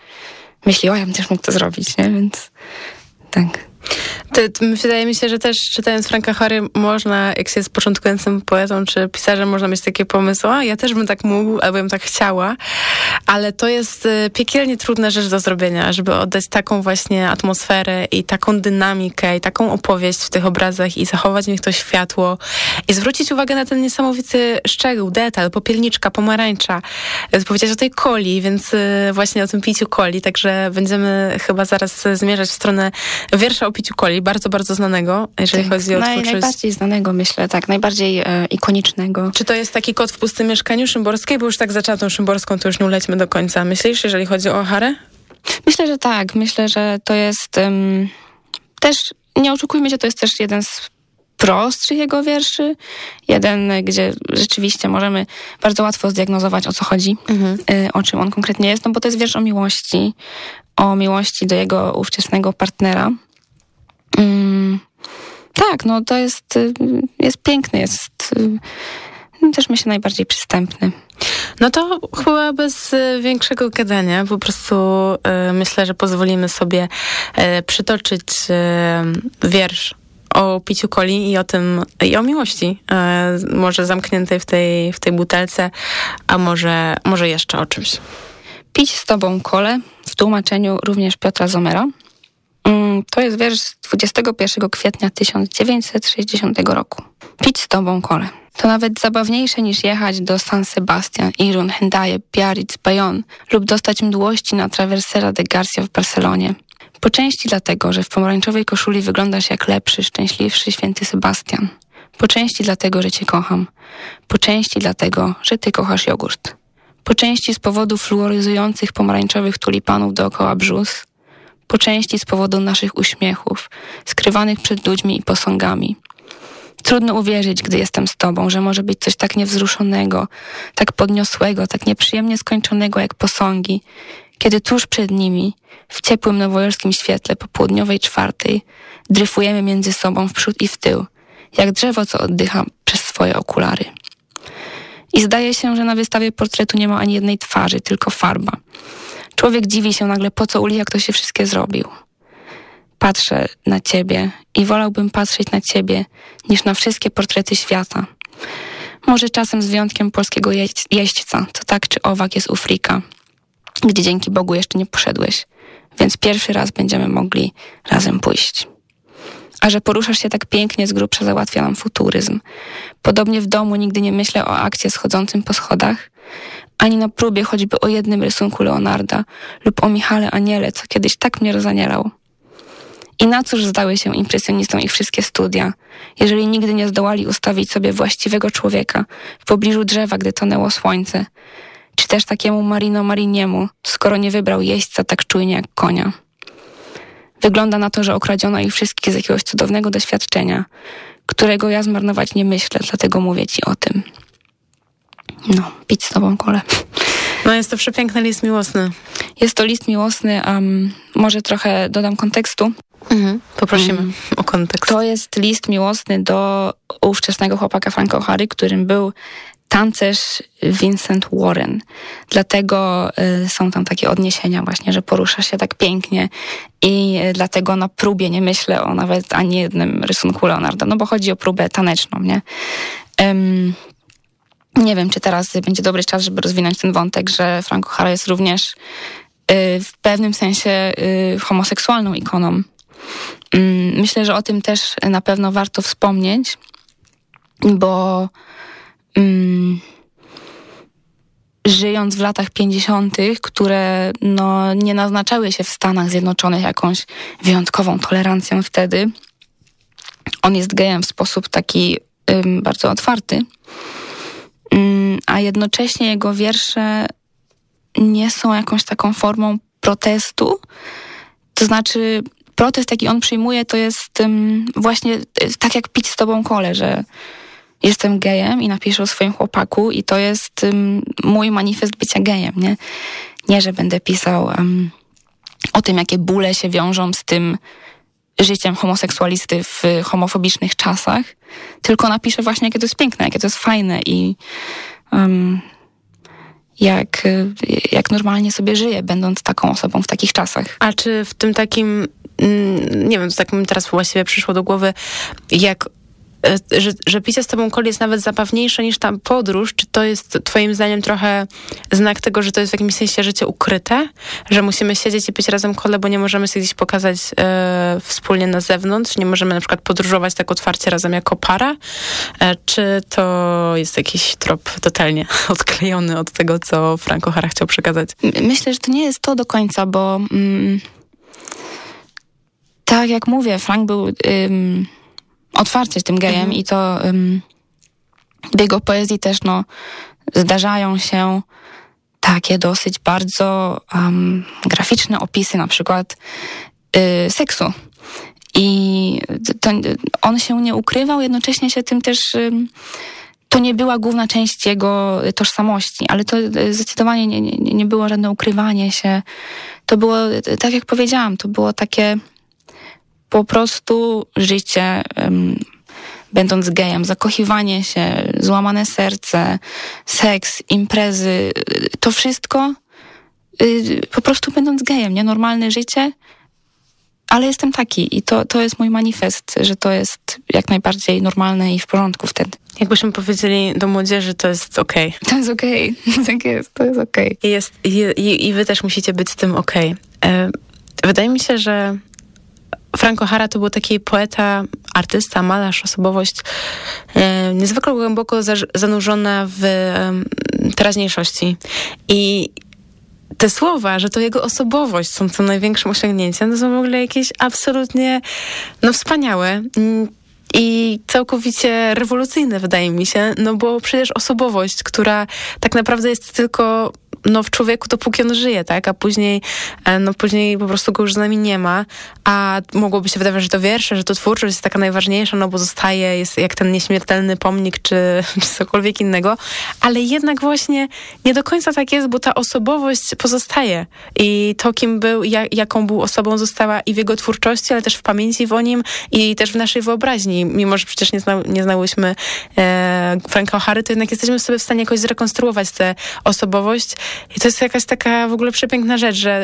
myśli, o ja bym też mógł to zrobić, nie? Więc tak. Wydaje mi się, że też czytając Franka Harry można, jak się jest początkującym poetą czy pisarzem, można mieć takie pomysły, ja też bym tak mógł, albo bym tak chciała, ale to jest y, piekielnie trudna rzecz do zrobienia, żeby oddać taką właśnie atmosferę i taką dynamikę i taką opowieść w tych obrazach i zachować w nich to światło i zwrócić uwagę na ten niesamowity szczegół, detal, popielniczka, pomarańcza. Y, Powiedziałeś o tej coli, więc y, właśnie o tym piciu coli, także będziemy chyba zaraz zmierzać w stronę wiersza o piciu coli, bardzo, bardzo znanego, jeżeli Tak, chodzi o naj, twórczość. najbardziej znanego, myślę, tak, najbardziej e, ikonicznego. Czy to jest taki kot w pustym mieszkaniu Szymborskiej? Bo już tak zaczęła tą Szymborską, to już nie ulećmy do końca. Myślisz, jeżeli chodzi o Harę? Myślę, że tak. Myślę, że to jest em, też, nie oszukujmy się, to jest też jeden z prostszych jego wierszy. Jeden, e, gdzie rzeczywiście możemy bardzo łatwo zdiagnozować, o co chodzi, e, o czym on konkretnie jest, no bo to jest wiersz o miłości, o miłości do jego ówczesnego partnera. Mm, tak, no to jest, y, jest piękny, jest y, też myślę najbardziej przystępny. No to chyba bez e, większego gadania, po prostu myślę, że pozwolimy sobie przytoczyć wiersz o piciu coli i o tym, i o miłości, może zamkniętej w tej, w tej butelce, a może, może jeszcze o czymś. Pić z tobą kole w tłumaczeniu również Piotra Zomera. Mm, To jest wiersz z 21 kwietnia 1960 roku. Pić z tobą kole. To nawet zabawniejsze niż jechać do San Sebastian, Irun, Hendaye, Biarritz, Bayonne lub dostać mdłości na Traversera de Garcia w Barcelonie. Po części dlatego, że w pomarańczowej koszuli wyglądasz jak lepszy, szczęśliwszy święty Sebastian. Po części dlatego, że cię kocham. Po części dlatego, że ty kochasz jogurt. Po części z powodu fluoryzujących pomarańczowych tulipanów dookoła brzus. Po części z powodu naszych uśmiechów, skrywanych przed ludźmi i posągami. Trudno uwierzyć, gdy jestem z tobą, że może być coś tak niewzruszonego, tak podniosłego, tak nieprzyjemnie skończonego jak posągi, kiedy tuż przed nimi, w ciepłym nowojorskim świetle popołudniowej czwartej, dryfujemy między sobą w przód i w tył, jak drzewo, co oddycha przez swoje okulary. I zdaje się, że na wystawie portretu nie ma ani jednej twarzy, tylko farba. Człowiek dziwi się nagle, po co uli, jak to się wszystkie zrobił. Patrzę na ciebie i wolałbym patrzeć na ciebie, niż na wszystkie portrety świata. Może czasem z wyjątkiem polskiego jeźdź- jeźdźca, co tak czy owak jest u frika, gdzie dzięki Bogu jeszcze nie poszedłeś, więc pierwszy raz będziemy mogli razem pójść. A że poruszasz się tak pięknie, z grubsza załatwia nam futuryzm. Podobnie w domu nigdy nie myślę o akcie schodzącym po schodach, ani na próbie choćby o jednym rysunku Leonarda lub o Michale Aniele, co kiedyś tak mnie rozanielał. I na cóż zdały się impresjonistom ich wszystkie studia, jeżeli nigdy nie zdołali ustawić sobie właściwego człowieka w pobliżu drzewa, gdy tonęło słońce, czy też takiemu Marino Mariniemu, skoro nie wybrał jeźdźca tak czujnie jak konia. Wygląda na to, że okradziono ich wszystkich z jakiegoś cudownego doświadczenia, którego ja zmarnować nie myślę, dlatego mówię ci o tym. No, pić z tobą kole. No jest to przepiękny list miłosny. Jest to list miłosny, um, może trochę dodam kontekstu. Mhm. Poprosimy mm. o kontekst. To jest list miłosny do ówczesnego chłopaka Franka O'Hary, którym był tancerz Vincent Warren. Dlatego y, są tam takie odniesienia właśnie, że porusza się tak pięknie i y, dlatego na próbie nie myślę o nawet ani jednym rysunku Leonarda, no bo chodzi o próbę taneczną, nie? Um, nie wiem, czy teraz będzie dobry czas, żeby rozwinąć ten wątek, że Frank O'Hara jest również y, w pewnym sensie y, homoseksualną ikoną. Mm, myślę, że o tym też na pewno warto wspomnieć, bo um, żyjąc w latach 50., które no, nie naznaczały się w Stanach Zjednoczonych jakąś wyjątkową tolerancją wtedy, on jest gejem w sposób taki um, bardzo otwarty, a jednocześnie jego wiersze nie są jakąś taką formą protestu. To znaczy, protest, jaki on przyjmuje, to jest um, właśnie tak jak pić z tobą kole, że jestem gejem i napiszę o swoim chłopaku i to jest um, mój manifest bycia gejem, nie? Nie, że będę pisał um, o tym, jakie bóle się wiążą z tym życiem homoseksualisty w homofobicznych czasach, tylko napiszę właśnie, jakie to jest piękne, jakie to jest fajne i jak, jak normalnie sobie żyję, będąc taką osobą w takich czasach. A czy w tym takim, mm, nie wiem, to tak mi teraz właściwie przyszło do głowy, jak że, że picie z tobą koli jest nawet zabawniejsze niż ta podróż, czy to jest twoim zdaniem trochę znak tego, że to jest w jakimś sensie życie ukryte? Że musimy siedzieć i pić razem kole, bo nie możemy się gdzieś pokazać e, wspólnie na zewnątrz? Nie możemy na przykład podróżować tak otwarcie razem jako para? E, czy to jest jakiś trop totalnie odklejony od tego, co Franco Hara chciał przekazać? Myślę, że to nie jest to do końca, bo mm, tak jak mówię, Frank był... Ym, otwarcie z tym gejem mhm. i to um, w jego poezji też no, zdarzają się takie dosyć bardzo um, graficzne opisy na przykład y, seksu. I to, on się nie ukrywał, jednocześnie się tym też to nie była główna część jego tożsamości, ale to zdecydowanie nie, nie, nie było żadne ukrywanie się. To było, tak jak powiedziałam, to było takie po prostu życie, będąc gejem, zakochiwanie się, złamane serce, seks, imprezy, to wszystko y, po prostu będąc gejem, nienormalne życie, ale jestem taki i to, to jest mój manifest, że to jest jak najbardziej normalne i w porządku wtedy. Jakbyśmy powiedzieli do młodzieży, to jest okej. Okay. To jest okej, okay. tak jest, to jest okej. Okay. I, jest, i, I wy też musicie być z tym okej. E, wydaje mi się, że Franco Hara to był taki poeta, artysta, malarz, osobowość e, niezwykle głęboko za, zanurzona w e, teraźniejszości. I te słowa, że to jego osobowość są co największym osiągnięciem, to są w ogóle jakieś absolutnie no, wspaniałe i całkowicie rewolucyjne, wydaje mi się, no bo przecież osobowość, która tak naprawdę jest tylko no, w człowieku, dopóki on żyje, tak? A później, e, no, później po prostu go już z nami nie ma. A mogłoby się wydawać, że to wiersze, że to twórczość jest taka najważniejsza, no bo zostaje, jest jak ten nieśmiertelny pomnik, czy, czy cokolwiek innego. Ale jednak właśnie nie do końca tak jest, bo ta osobowość pozostaje. I to, kim był, jak, jaką był osobą, została i w jego twórczości, ale też w pamięci o nim i też w naszej wyobraźni. Mimo, że przecież nie, zna, nie znałyśmy e, Franka O'Hary, to jednak jesteśmy sobie w stanie jakoś zrekonstruować tę osobowość i to jest jakaś taka w ogóle przepiękna rzecz, że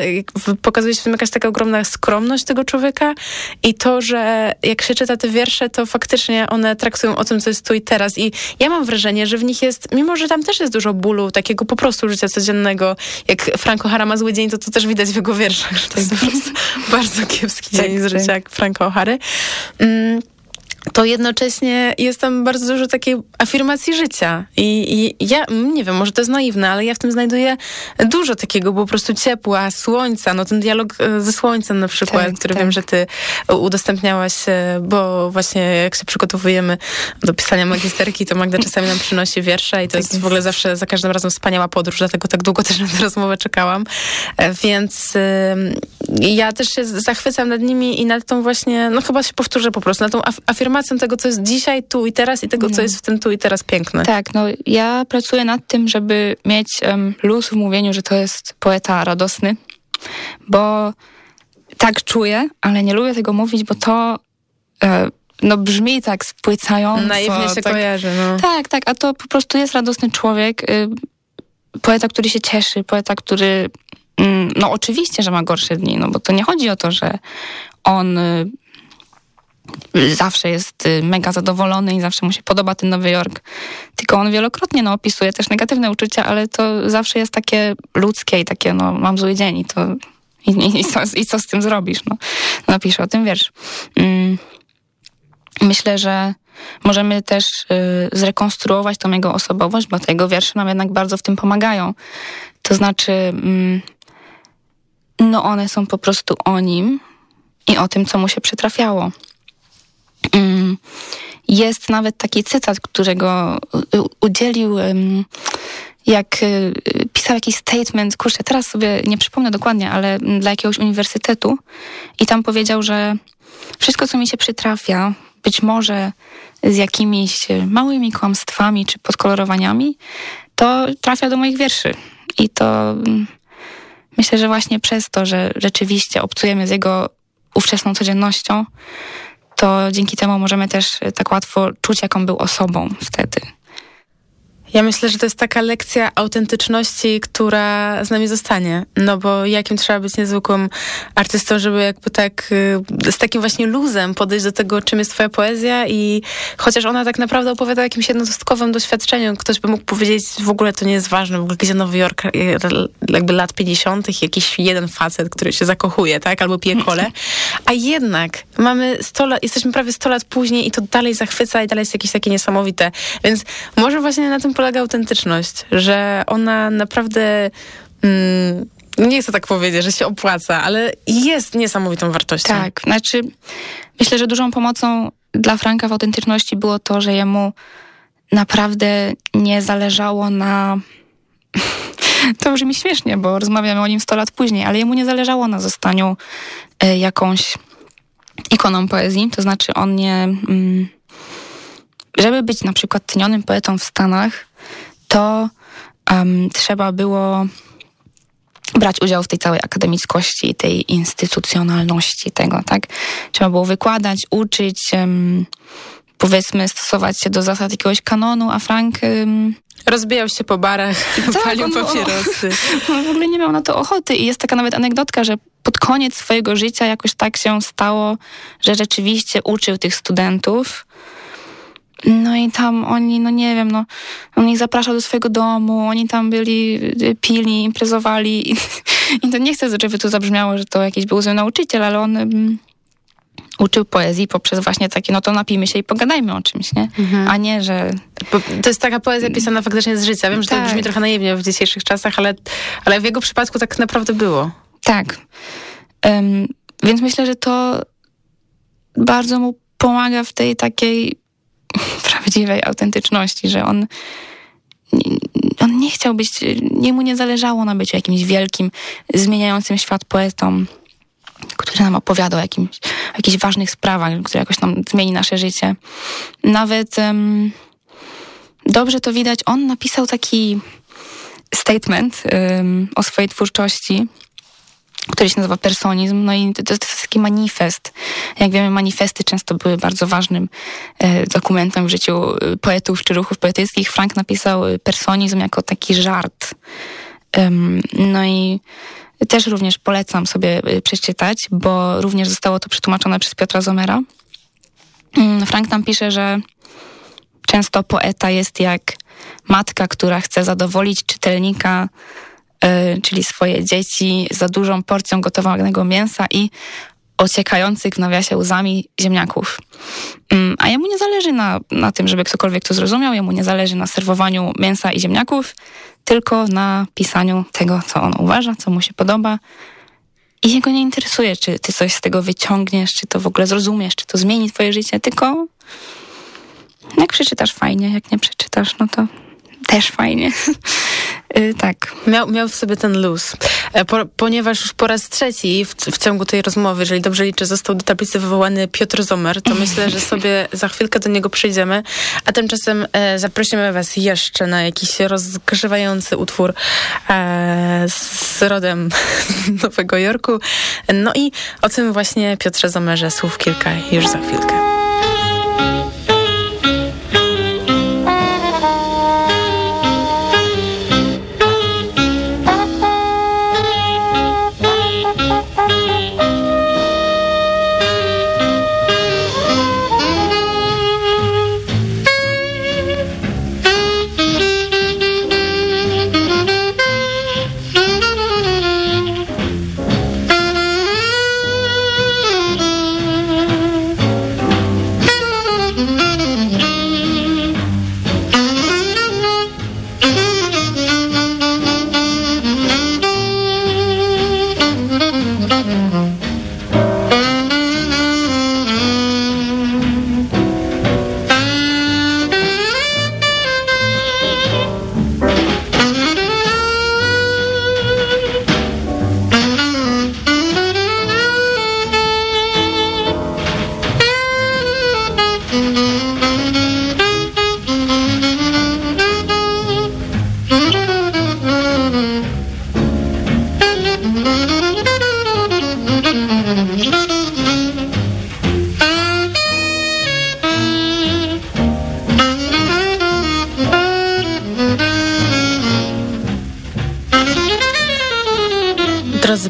pokazuje się w tym jakaś taka ogromna skromność tego człowieka i to, że jak się czyta te wiersze, to faktycznie one traktują o tym, co jest tu i teraz. I ja mam wrażenie, że w nich jest, mimo że tam też jest dużo bólu, takiego po prostu życia codziennego, jak Franco Hara ma zły dzień, to to też widać w jego wierszach, że to jest po prostu bardzo kiepski dzień tak, z życia tak. jak Franco Hary. Mm to jednocześnie jest tam bardzo dużo takiej afirmacji życia. I, I, ja, nie wiem, może to jest naiwne, ale ja w tym znajduję dużo takiego po prostu ciepła, słońca, no ten dialog e, ze słońcem na przykład, tak, który tak. wiem, że ty udostępniałaś, e, bo właśnie jak się przygotowujemy do pisania magisterki, to Magda czasami nam przynosi wiersze i to tak jest, jest w ogóle zawsze, za każdym razem wspaniała podróż, dlatego tak długo też na tę rozmowę czekałam. E, więc ja też się zachwycam nad nimi i nad tą właśnie, no chyba się powtórzę po prostu, nad tą af afirmacją tego, co jest dzisiaj, tu i teraz i tego, co jest w tym tu i teraz piękne. Tak, no ja pracuję nad tym, żeby mieć um, luz w mówieniu, że to jest poeta radosny, bo tak czuję, ale nie lubię tego mówić, bo to e, no brzmi tak spłycająco. Naiwnie się tak, kojarzy, no. Tak, tak, a to po prostu jest radosny człowiek, y, poeta, który się cieszy, poeta, który mm, no oczywiście, że ma gorsze dni, no bo to nie chodzi o to, że on y, zawsze jest y, mega zadowolony i zawsze mu się podoba ten Nowy Jork. Tylko on wielokrotnie no, opisuje też negatywne uczucia, ale to zawsze jest takie ludzkie i takie, no, mam zły dzień i to i, i, i, co, i co z tym zrobisz? No, napiszę o tym wiersz. Mm. Myślę, że możemy też y, zrekonstruować tą jego osobowość, bo te jego wiersze nam jednak bardzo w tym pomagają. To znaczy, mm, no one są po prostu o nim i o tym, co mu się przytrafiało. Mm, jest nawet taki cytat, którego udzielił, jak y, pisał jakiś statement, kurczę, teraz sobie nie przypomnę dokładnie, ale dla jakiegoś uniwersytetu i tam powiedział, że wszystko, co mi się przytrafia, być może z jakimiś małymi kłamstwami czy podkolorowaniami, to trafia do moich wierszy. I to mm, myślę, że właśnie przez to, że rzeczywiście obcujemy z jego ówczesną codziennością, to dzięki temu możemy też tak łatwo czuć, jaką był osobą wtedy. Ja myślę, że to jest taka lekcja autentyczności, która z nami zostanie. No bo jakim trzeba być niezwykłym artystą, żeby jakby tak y, z takim właśnie luzem podejść do tego, czym jest twoja poezja i chociaż ona tak naprawdę opowiada o jakimś jednostkowym doświadczeniu, ktoś by mógł powiedzieć, w ogóle to nie jest ważne, w ogóle gdzie Nowy Jork y, jakby lat 50. jakiś jeden facet, który się zakochuje, tak? Albo pije kole. A jednak mamy 100 lat, jesteśmy prawie 100 lat później i to dalej zachwyca i dalej jest jakieś takie niesamowite. Więc może właśnie na tym polega autentyczność, że ona naprawdę... Mm, nie chcę tak powiedzieć, że się opłaca, ale jest niesamowitą wartością. Tak, znaczy myślę, że dużą pomocą dla Franka w autentyczności było to, że jemu naprawdę nie zależało na... To brzmi śmiesznie, bo rozmawiamy o nim 100 lat później, ale jemu nie zależało na zostaniu y, jakąś ikoną poezji, to znaczy on nie... Mm, żeby być na przykład cenionym poetą w Stanach, to um, trzeba było brać udział w tej całej akademickości, tej instytucjonalności tego, tak? Trzeba było wykładać, uczyć, um, powiedzmy stosować się do zasad jakiegoś kanonu, a Frank... Um, Rozbijał się po barach, tak, palił on, papierosy. On, on w ogóle nie miał na to ochoty i jest taka nawet anegdotka, że pod koniec swojego życia jakoś tak się stało, że rzeczywiście uczył tych studentów, no i tam oni, no nie wiem, no, on ich zapraszał do swojego domu, oni tam byli, y, pili, imprezowali i, i to nie chcę, żeby to zabrzmiało, że to jakiś był zły nauczyciel, ale on um, uczył poezji poprzez właśnie takie, no to napijmy się i pogadajmy o czymś, nie? Mhm. A nie, że... to jest taka poezja pisana faktycznie z życia. Wiem, że tak. to brzmi trochę naiwnie w dzisiejszych czasach, ale, ale w jego przypadku tak naprawdę było. Tak. Um, więc myślę, że to bardzo mu pomaga w tej takiej prawdziwej autentyczności, że on, on nie chciał być, jemu nie zależało na byciu jakimś wielkim, zmieniającym świat poetą, który nam opowiada o, jakimś, o jakichś ważnych sprawach, które jakoś nam zmieni nasze życie. Nawet um, dobrze to widać, on napisał taki statement um, o swojej twórczości, który się nazywa personizm, no i to, to, jest taki manifest. Jak wiemy, manifesty często były bardzo ważnym e, dokumentem w życiu e, poetów czy ruchów poetyckich. Frank napisał e, personizm jako taki żart. No i też również polecam sobie przeczytać, bo również zostało to przetłumaczone przez Piotra Zomera. Um, Frank tam pisze, że często poeta jest jak matka, która chce zadowolić czytelnika czyli swoje dzieci, za dużą porcją gotowanego mięsa i ociekających w nawiasie łzami ziemniaków. Mm, a jemu nie zależy na, na tym, żeby ktokolwiek to zrozumiał, jemu nie zależy na serwowaniu mięsa i ziemniaków, tylko na pisaniu tego, co on uważa, co mu się podoba. I jego nie interesuje, czy ty coś z tego wyciągniesz, czy to w ogóle zrozumiesz, czy to zmieni twoje życie, tylko jak przeczytasz fajnie, jak nie przeczytasz, no to też fajnie. Y, tak. Miał, miał w sobie ten luz. E, po, ponieważ już po raz trzeci w, w, ciągu tej rozmowy, jeżeli dobrze liczę, został do tablicy wywołany Piotr Zomer, to myślę, że sobie za chwilkę do niego przyjdziemy. A tymczasem e, zaprosimy was jeszcze na jakiś rozgrzewający utwór e, z rodem Nowego Jorku. No i o tym właśnie Piotrze Zomerze słów kilka już za chwilkę.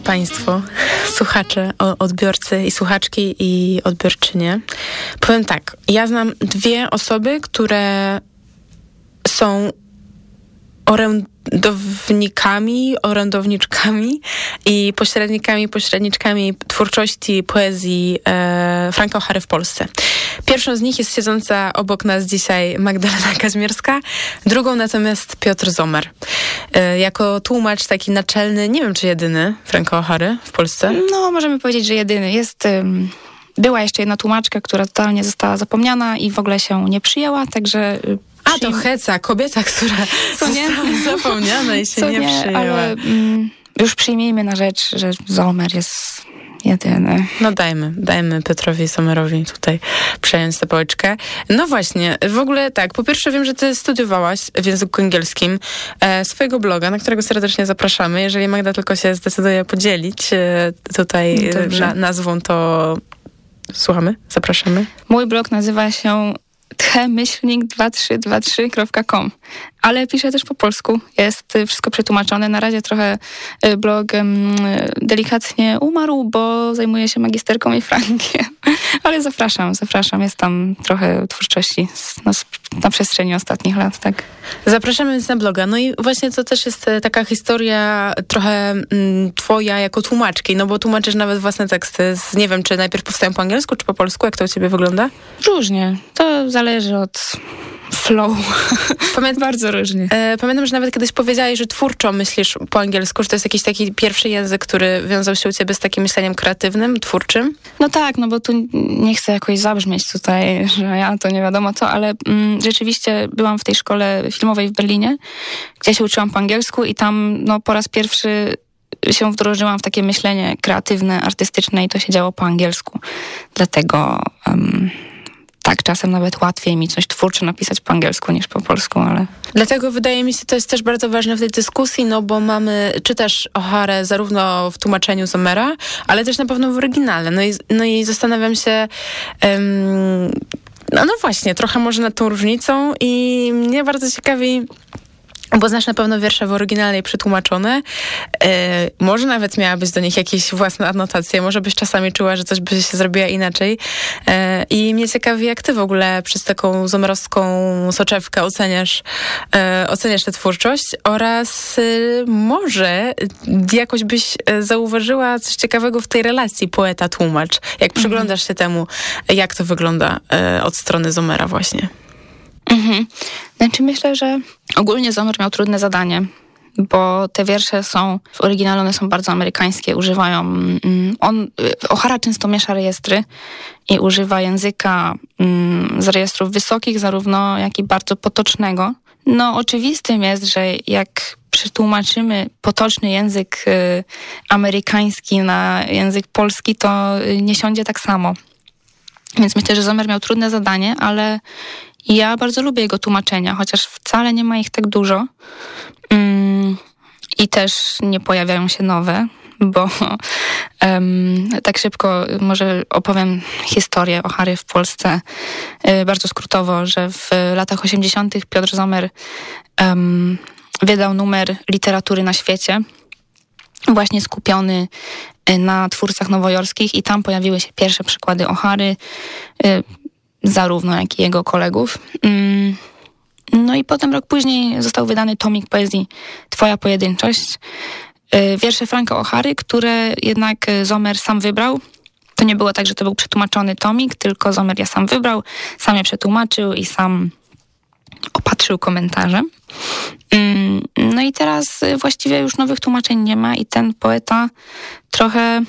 Państwo, słuchacze, odbiorcy i słuchaczki i odbiorczynie. Powiem tak, ja znam dwie osoby, które są orędownikami, orędowniczkami i pośrednikami, pośredniczkami twórczości poezji e, Franka O'Hary w Polsce. Pierwszą z nich jest siedząca obok nas dzisiaj Magdalena Kazmierska, drugą natomiast Piotr Zomer. E, jako tłumacz taki naczelny, nie wiem czy jedyny Franka O'Hary w Polsce. No, możemy powiedzieć, że jedyny. Jest... była jeszcze jedna tłumaczka, która totalnie została zapomniana i w ogóle się nie przyjęła, także y, a to Heca, kobieta, która Co nie? zapomniana i się Co nie, nie przyjęła. Ale mm, już przyjmijmy na rzecz, że Zomer jest jedyny. No dajmy, dajmy Petrowi Somerowi tutaj przejąć tę pałeczkę. No właśnie, w ogóle tak, po pierwsze wiem, że ty studiowałaś w języku angielskim e, swojego bloga, na którego serdecznie zapraszamy. Jeżeli Magda tylko się zdecyduje podzielić e, tutaj na, nazwą, to słuchamy, zapraszamy. Mój blog nazywa się tchemyślnik2323.com ale piszę też po polsku. Jest y, wszystko przetłumaczone. Na razie trochę y, blog delikatnie umarł, bo zajmuję się magisterką i frankiem. Ale zapraszam, zapraszam. Jest tam trochę twórczości na, na przestrzeni ostatnich lat, tak. Zapraszamy więc na bloga. No i właśnie to też jest taka historia trochę mm, twoja jako tłumaczki, no bo tłumaczysz nawet własne teksty. Z, nie wiem, czy najpierw powstają po angielsku, czy po polsku? Jak to u ciebie wygląda? Różnie. To zależy od flow. Pamiętam, Bardzo różnie. E, pamiętam, że nawet kiedyś powiedziałeś, że twórczo myślisz po angielsku, że to jest jakiś taki pierwszy język, który wiązał się u ciebie z takim myśleniem kreatywnym, twórczym? No tak, no bo tu nie chcę jakoś zabrzmieć tutaj, że ja to nie wiadomo co, ale mm, rzeczywiście byłam w tej szkole filmowej w Berlinie, gdzie się uczyłam po angielsku i tam no, po raz pierwszy się wdrożyłam w takie myślenie kreatywne, artystyczne i to się działo po angielsku. Dlatego... Um, tak, czasem nawet łatwiej mi coś twórcze napisać po angielsku niż po polsku, ale... Dlatego wydaje mi się, to jest też bardzo ważne w tej dyskusji, no bo mamy, czytasz O'Hare zarówno w tłumaczeniu Zomera, ale też na pewno w oryginale. No i, no i zastanawiam się... Um, no, no właśnie, trochę może nad tą różnicą i mnie bardzo ciekawi bo znasz na pewno wiersze w oryginalnej przetłumaczone. E, może nawet miałabyś do nich jakieś własne anotacje, może byś czasami czuła, że coś by się zrobiła inaczej. E, I mnie ciekawi, jak ty w ogóle przez taką zomerowską soczewkę oceniasz, e, oceniasz tę twórczość oraz może jakoś byś zauważyła coś ciekawego w tej relacji poeta-tłumacz. Jak przyglądasz się temu, jak to wygląda od strony Zomera właśnie. Mhm. Znaczy myślę, że ogólnie Zomer miał trudne zadanie, bo te wiersze są, w oryginale one są bardzo amerykańskie, używają, mm, on, y, O'Hara często miesza rejestry i używa języka mm, z rejestrów wysokich, zarówno jak i bardzo potocznego. No oczywistym jest, że jak przetłumaczymy potoczny język y, amerykański na język polski, to y, nie siądzie tak samo. Więc myślę, że Zomer miał trudne zadanie, ale ja bardzo lubię jego tłumaczenia, chociaż wcale nie ma ich tak dużo. Mm, I też nie pojawiają się nowe, bo um, tak szybko może opowiem historię o Harry w Polsce y, bardzo skrótowo, że w latach 80. Piotr Zomer um, wydał numer literatury na świecie, właśnie skupiony y, na twórcach nowojorskich i tam pojawiły się pierwsze przykłady O'Hary, y, zarówno jak i jego kolegów. Mm, no i potem rok później został wydany tomik poezji Twoja pojedynczość. Y, wiersze Franka O'Hary, które jednak y, Zomer sam wybrał. To nie było tak, że to był przetłumaczony tomik, tylko Zomer ja sam wybrał, sam je przetłumaczył i sam opatrzył komentarzem. Mm, no i teraz y, właściwie już nowych tłumaczeń nie ma i ten poeta trochę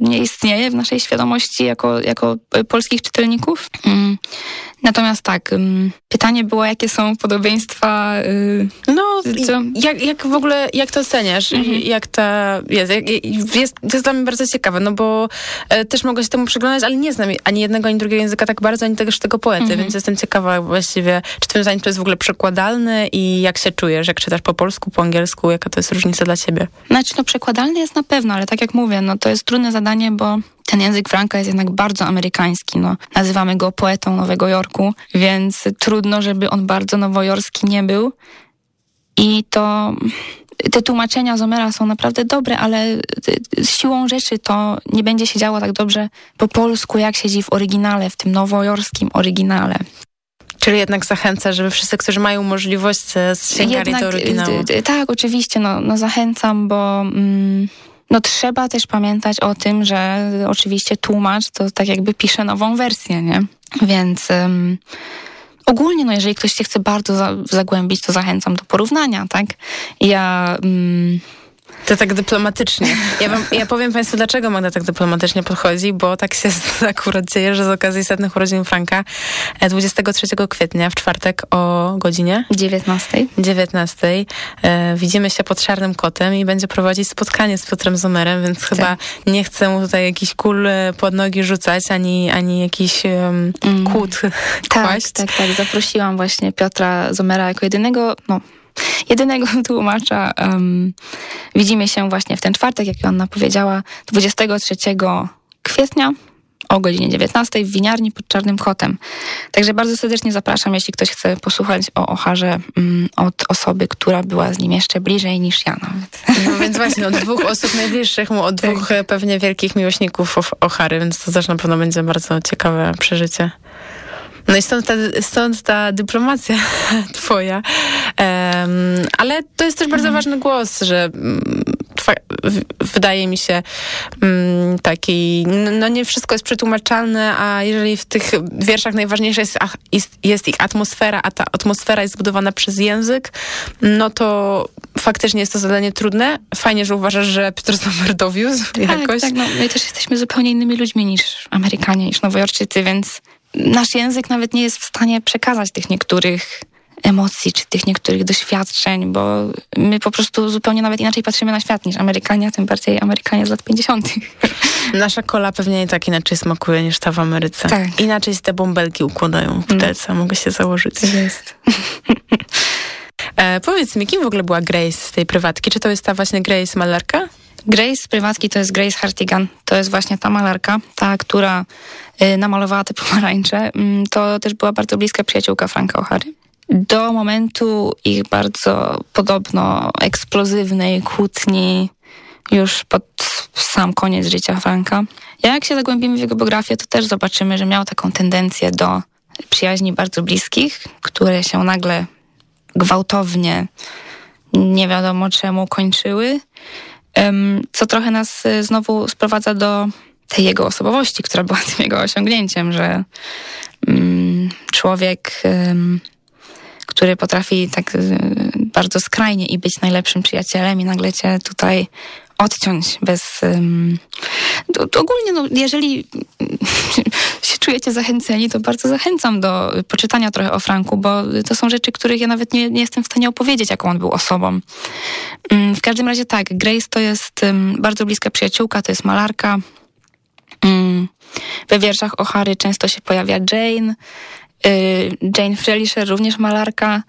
nie istnieje w naszej świadomości jako, jako polskich czytelników. Natomiast tak, pytanie było, jakie są podobieństwa. Y, no, co? Jak, jak w ogóle, jak to oceniasz? Mhm. Jak ta jest, jest? To jest dla mnie bardzo ciekawe, no bo e, też mogę się temu przyglądać, ale nie znam ani jednego, ani drugiego języka tak bardzo, ani też tego poety, mhm. więc jestem ciekawa właściwie, czy twoim zdaniem to jest w ogóle przekładalne i jak się czujesz, jak czytasz po polsku, po angielsku, jaka to jest różnica dla ciebie? Znaczy, no przekładalne jest na pewno, ale tak jak mówię, no to jest trudne zadanie, bo ten język Franka jest jednak bardzo amerykański. No, nazywamy go poetą Nowego Jorku, więc trudno, żeby on bardzo nowojorski nie był. I to te tłumaczenia Zomera są naprawdę dobre, ale siłą rzeczy to nie będzie się działo tak dobrze po polsku, jak siedzi w oryginale, w tym nowojorskim oryginale. Czyli jednak zachęca, żeby wszyscy, którzy mają możliwość, e, sięgali jednak, do oryginału. Tak, oczywiście, no, no zachęcam, bo... Mm, no trzeba też pamiętać o tym, że oczywiście tłumacz to tak jakby pisze nową wersję, nie? Więc um, ogólnie, no jeżeli ktoś się chce bardzo za, zagłębić, to zachęcam do porównania, tak? Ja... Um, to tak dyplomatycznie. Ja, wam, ja powiem Państwu, dlaczego Magda tak dyplomatycznie podchodzi, bo tak się akurat dzieje, że z okazji setnych urodzin Franka 23 e, kwietnia w czwartek o godzinie 19. 19 e, widzimy się pod Czarnym Kotem i będzie prowadzić spotkanie z Piotrem Zomerem, więc tak. chyba nie chcę mu tutaj jakiś kul e, pod nogi rzucać, ani, ani jakiś um, kłód tak, kłaść. Tak, tak, Zaprosiłam właśnie Piotra Zomera jako jedynego, no jedynego tłumacza. Um, widzimy się właśnie w ten czwartek, jak Joanna powiedziała, 23 kwietnia o godzinie 19 w winiarni pod Czarnym Kotem. Także bardzo serdecznie zapraszam, jeśli ktoś chce posłuchać o Ocharze um, od osoby, która była z nim jeszcze bliżej niż ja nawet. No więc właśnie, od dwóch osób najbliższych mu, od dwóch tak. pewnie wielkich miłośników Ochary, więc to też na pewno będzie bardzo ciekawe przeżycie. No i stąd ta, stąd ta dyplomacja twoja. Um, ale to jest też bardzo mhm. ważny głos, że mm, wydaje mi się um, taki, no nie wszystko jest przetłumaczalne, a jeżeli w tych wierszach najważniejsza jest, jest, jest ich atmosfera, a ta atmosfera jest zbudowana przez język, no to faktycznie jest to zadanie trudne. Fajnie, że uważasz, że Piotr Sommer dowiózł tak, jakoś. Tak, no, my też jesteśmy zupełnie innymi ludźmi niż Amerykanie, niż Nowojorczycy, więc nasz język nawet nie jest w stanie przekazać tych niektórych emocji, czy tych niektórych doświadczeń, bo my po prostu zupełnie nawet inaczej patrzymy na świat niż Amerykanie, a tym bardziej Amerykanie z lat 50. Nasza kola pewnie i tak inaczej smakuje niż ta w Ameryce. Tak. Inaczej te bąbelki układają w telce, mm. mogę się założyć. Jest. e, powiedz mi, kim w ogóle była Grace z tej prywatki? Czy to jest ta właśnie Grace malarka? Grace prywatki to jest Grace Hartigan. To jest właśnie ta malarka, ta, która y, namalowała te pomarańcze. Mm, to też była bardzo bliska przyjaciółka Franka O'Hary. do momentu ich bardzo podobno eksplozywnej kłótni już pod sam koniec życia Franka. Jak się zagłębimy w jego biografię, to też zobaczymy, że miał taką tendencję do przyjaźni bardzo bliskich, które się nagle gwałtownie, nie wiadomo czemu, kończyły. Co trochę nas y, znowu sprowadza do tej jego osobowości, która była tym jego osiągnięciem, że mm, człowiek, który potrafi tak y, bardzo skrajnie i być najlepszym przyjacielem i nagle cię tutaj odciąć bez... Um, to, to ogólnie, no, jeżeli się czujecie zachęceni, to bardzo zachęcam do poczytania trochę o Franku, bo to są rzeczy, których ja nawet nie, nie jestem w stanie opowiedzieć, jaką on był osobą. Um, w każdym razie tak, Grace to jest um, bardzo bliska przyjaciółka, to jest malarka. Mm, we wierszach o Harry często się pojawia Jane. Y, Jane Frelisher, również malarka.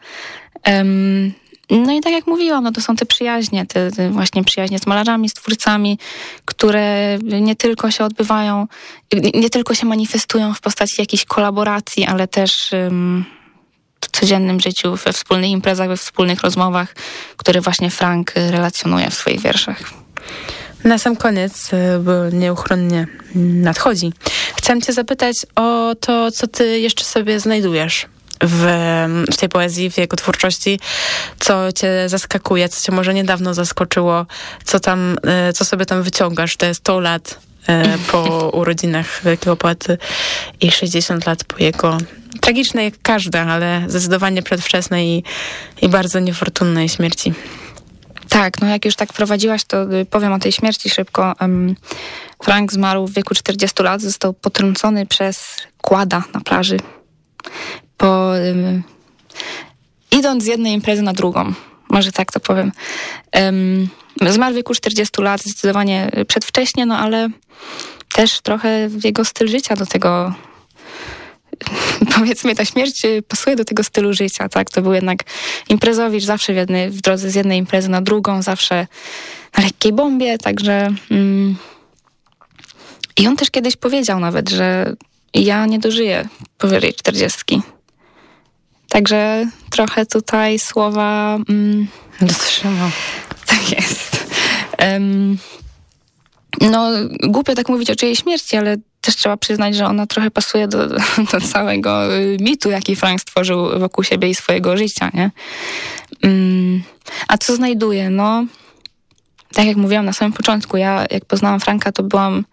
No i tak jak mówiłam, no to są te przyjaźnie, te, te, właśnie przyjaźnie z malarzami, z twórcami, które nie tylko się odbywają, nie tylko się manifestują w postaci jakichś kolaboracji, ale też um, w codziennym życiu, we wspólnych imprezach, we wspólnych rozmowach, które właśnie Frank relacjonuje w swoich wierszach. Na sam koniec, y, bo nieuchronnie nadchodzi, chciałam cię zapytać o to, co ty jeszcze sobie znajdujesz w, w tej poezji, w jego twórczości, co cię zaskakuje, co cię może niedawno zaskoczyło, co tam, e, co sobie tam wyciągasz, te 100 lat e, po urodzinach wielkiego poety i 60 lat po jego tragicznej jak każda, ale zdecydowanie przedwczesnej i, i bardzo niefortunnej śmierci. Tak, no jak już tak prowadziłaś, to powiem o tej śmierci szybko. Frank zmarł w wieku 40 lat, został potrącony przez kłada na plaży po, idąc z jednej imprezy na drugą, może tak to powiem. Zmarł w wieku 40 lat, zdecydowanie przedwcześnie, no ale też trochę jego styl życia do tego powiedzmy ta śmierć pasuje do tego stylu życia, tak? To był jednak imprezowicz zawsze w, jednej, w drodze z jednej imprezy na drugą, zawsze na lekkiej bombie, także mm, i on też kiedyś powiedział nawet, że ja nie dożyję powyżej czterdziestki. Także trochę tutaj słowa... Mm, Dotrzymał. Tak jest. Um, no, głupio tak mówić o czyjej śmierci, ale też trzeba przyznać, że ona trochę pasuje do, do całego mitu, jaki Frank stworzył wokół siebie i swojego życia, nie? Um, a co znajduję? No, tak jak mówiłam na samym początku, ja jak poznałam Franka, to byłam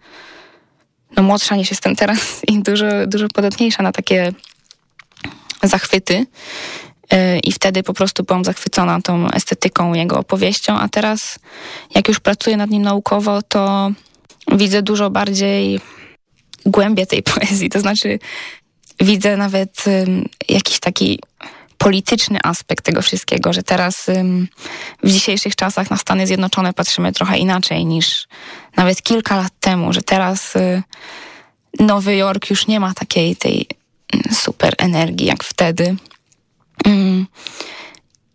no, młodsza niż jestem teraz i dużo, dużo podatniejsza na takie zachwyty. Y, I wtedy po prostu byłam zachwycona tą estetyką, jego opowieścią, a teraz jak już pracuję nad nim naukowo, to widzę dużo bardziej głębię tej poezji. To znaczy widzę nawet jakiś taki polityczny aspekt tego wszystkiego, że teraz w dzisiejszych czasach na Stany Zjednoczone patrzymy trochę inaczej niż nawet kilka lat temu, że teraz y, Nowy Jork już nie ma takiej tej super energii jak wtedy. Mm.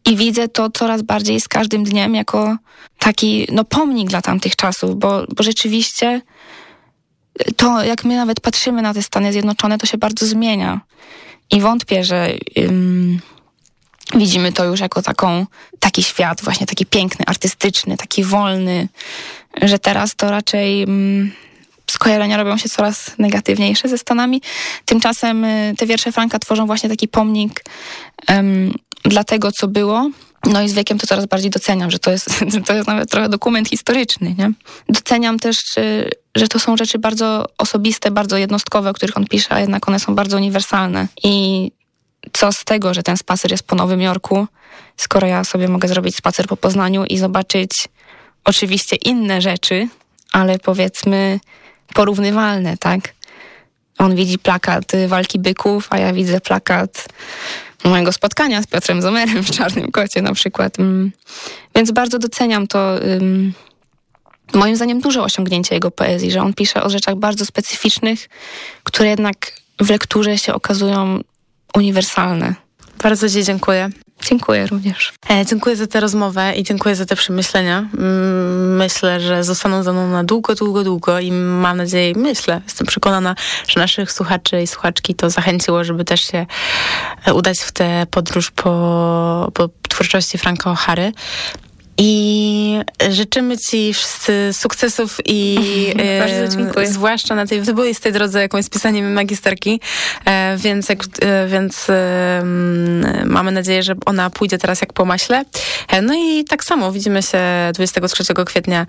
I widzę to coraz bardziej z każdym dniem jako taki no, pomnik dla tamtych czasów, bo, bo rzeczywiście to, jak my nawet patrzymy na te Stany Zjednoczone, to się bardzo zmienia. I wątpię, że widzimy to już jako taką, taki świat, właśnie taki piękny, artystyczny, taki wolny, że teraz to raczej skojarzenia robią się coraz negatywniejsze ze Stanami. Tymczasem y, te wiersze Franka tworzą właśnie taki pomnik um, dla tego, co było. No i z wiekiem to coraz bardziej doceniam, że to jest, to jest nawet trochę dokument historyczny. Nie? Doceniam też, y, że to są rzeczy bardzo osobiste, bardzo jednostkowe, o których on pisze, a jednak one są bardzo uniwersalne. I co z tego, że ten spacer jest po Nowym Jorku, skoro ja sobie mogę zrobić spacer po Poznaniu i zobaczyć oczywiście inne rzeczy, ale powiedzmy porównywalne, tak? On widzi plakat walki byków, a ja widzę plakat mojego spotkania z Piotrem Zomerem w Czarnym Kocie na przykład. Mm. Więc bardzo doceniam to, moim zdaniem duże osiągnięcie jego poezji, że on pisze o rzeczach bardzo specyficznych, które jednak w lekturze się okazują uniwersalne. Bardzo Ci dziękuję. Dziękuję również. E, dziękuję za tę rozmowę i dziękuję za te przemyślenia. Mm, Myślę, że zostaną za mną na długo, długo, długo i mam nadzieję, myślę, jestem przekonana, że naszych słuchaczy i słuchaczki to zachęciło, żeby też się e, udać w tę podróż po, po twórczości Franka O'Hary. I życzymy Ci wszyscy sukcesów i Bardzo e, dziękuję. zwłaszcza na tej wyboistej drodze, jaką jest pisanie magisterki, e, więc, jak, e, więc mamy nadzieję, że ona pójdzie teraz jak po maśle. E, No i tak samo widzimy się 23 kwietnia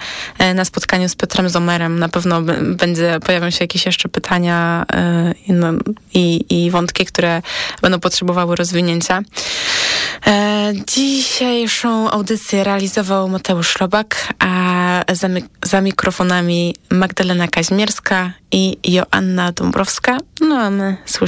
na spotkaniu z Piotrem Zomerem. Na pewno będzie, pojawią się jakieś jeszcze pytania no, i, i wątki, które będą potrzebowały rozwinięcia. E, Dzisiejszą audycję realizował Mateusz Robak, a za, za mikrofonami Magdalena Kaźmierska i Joanna Dąbrowska. No a my słyszymy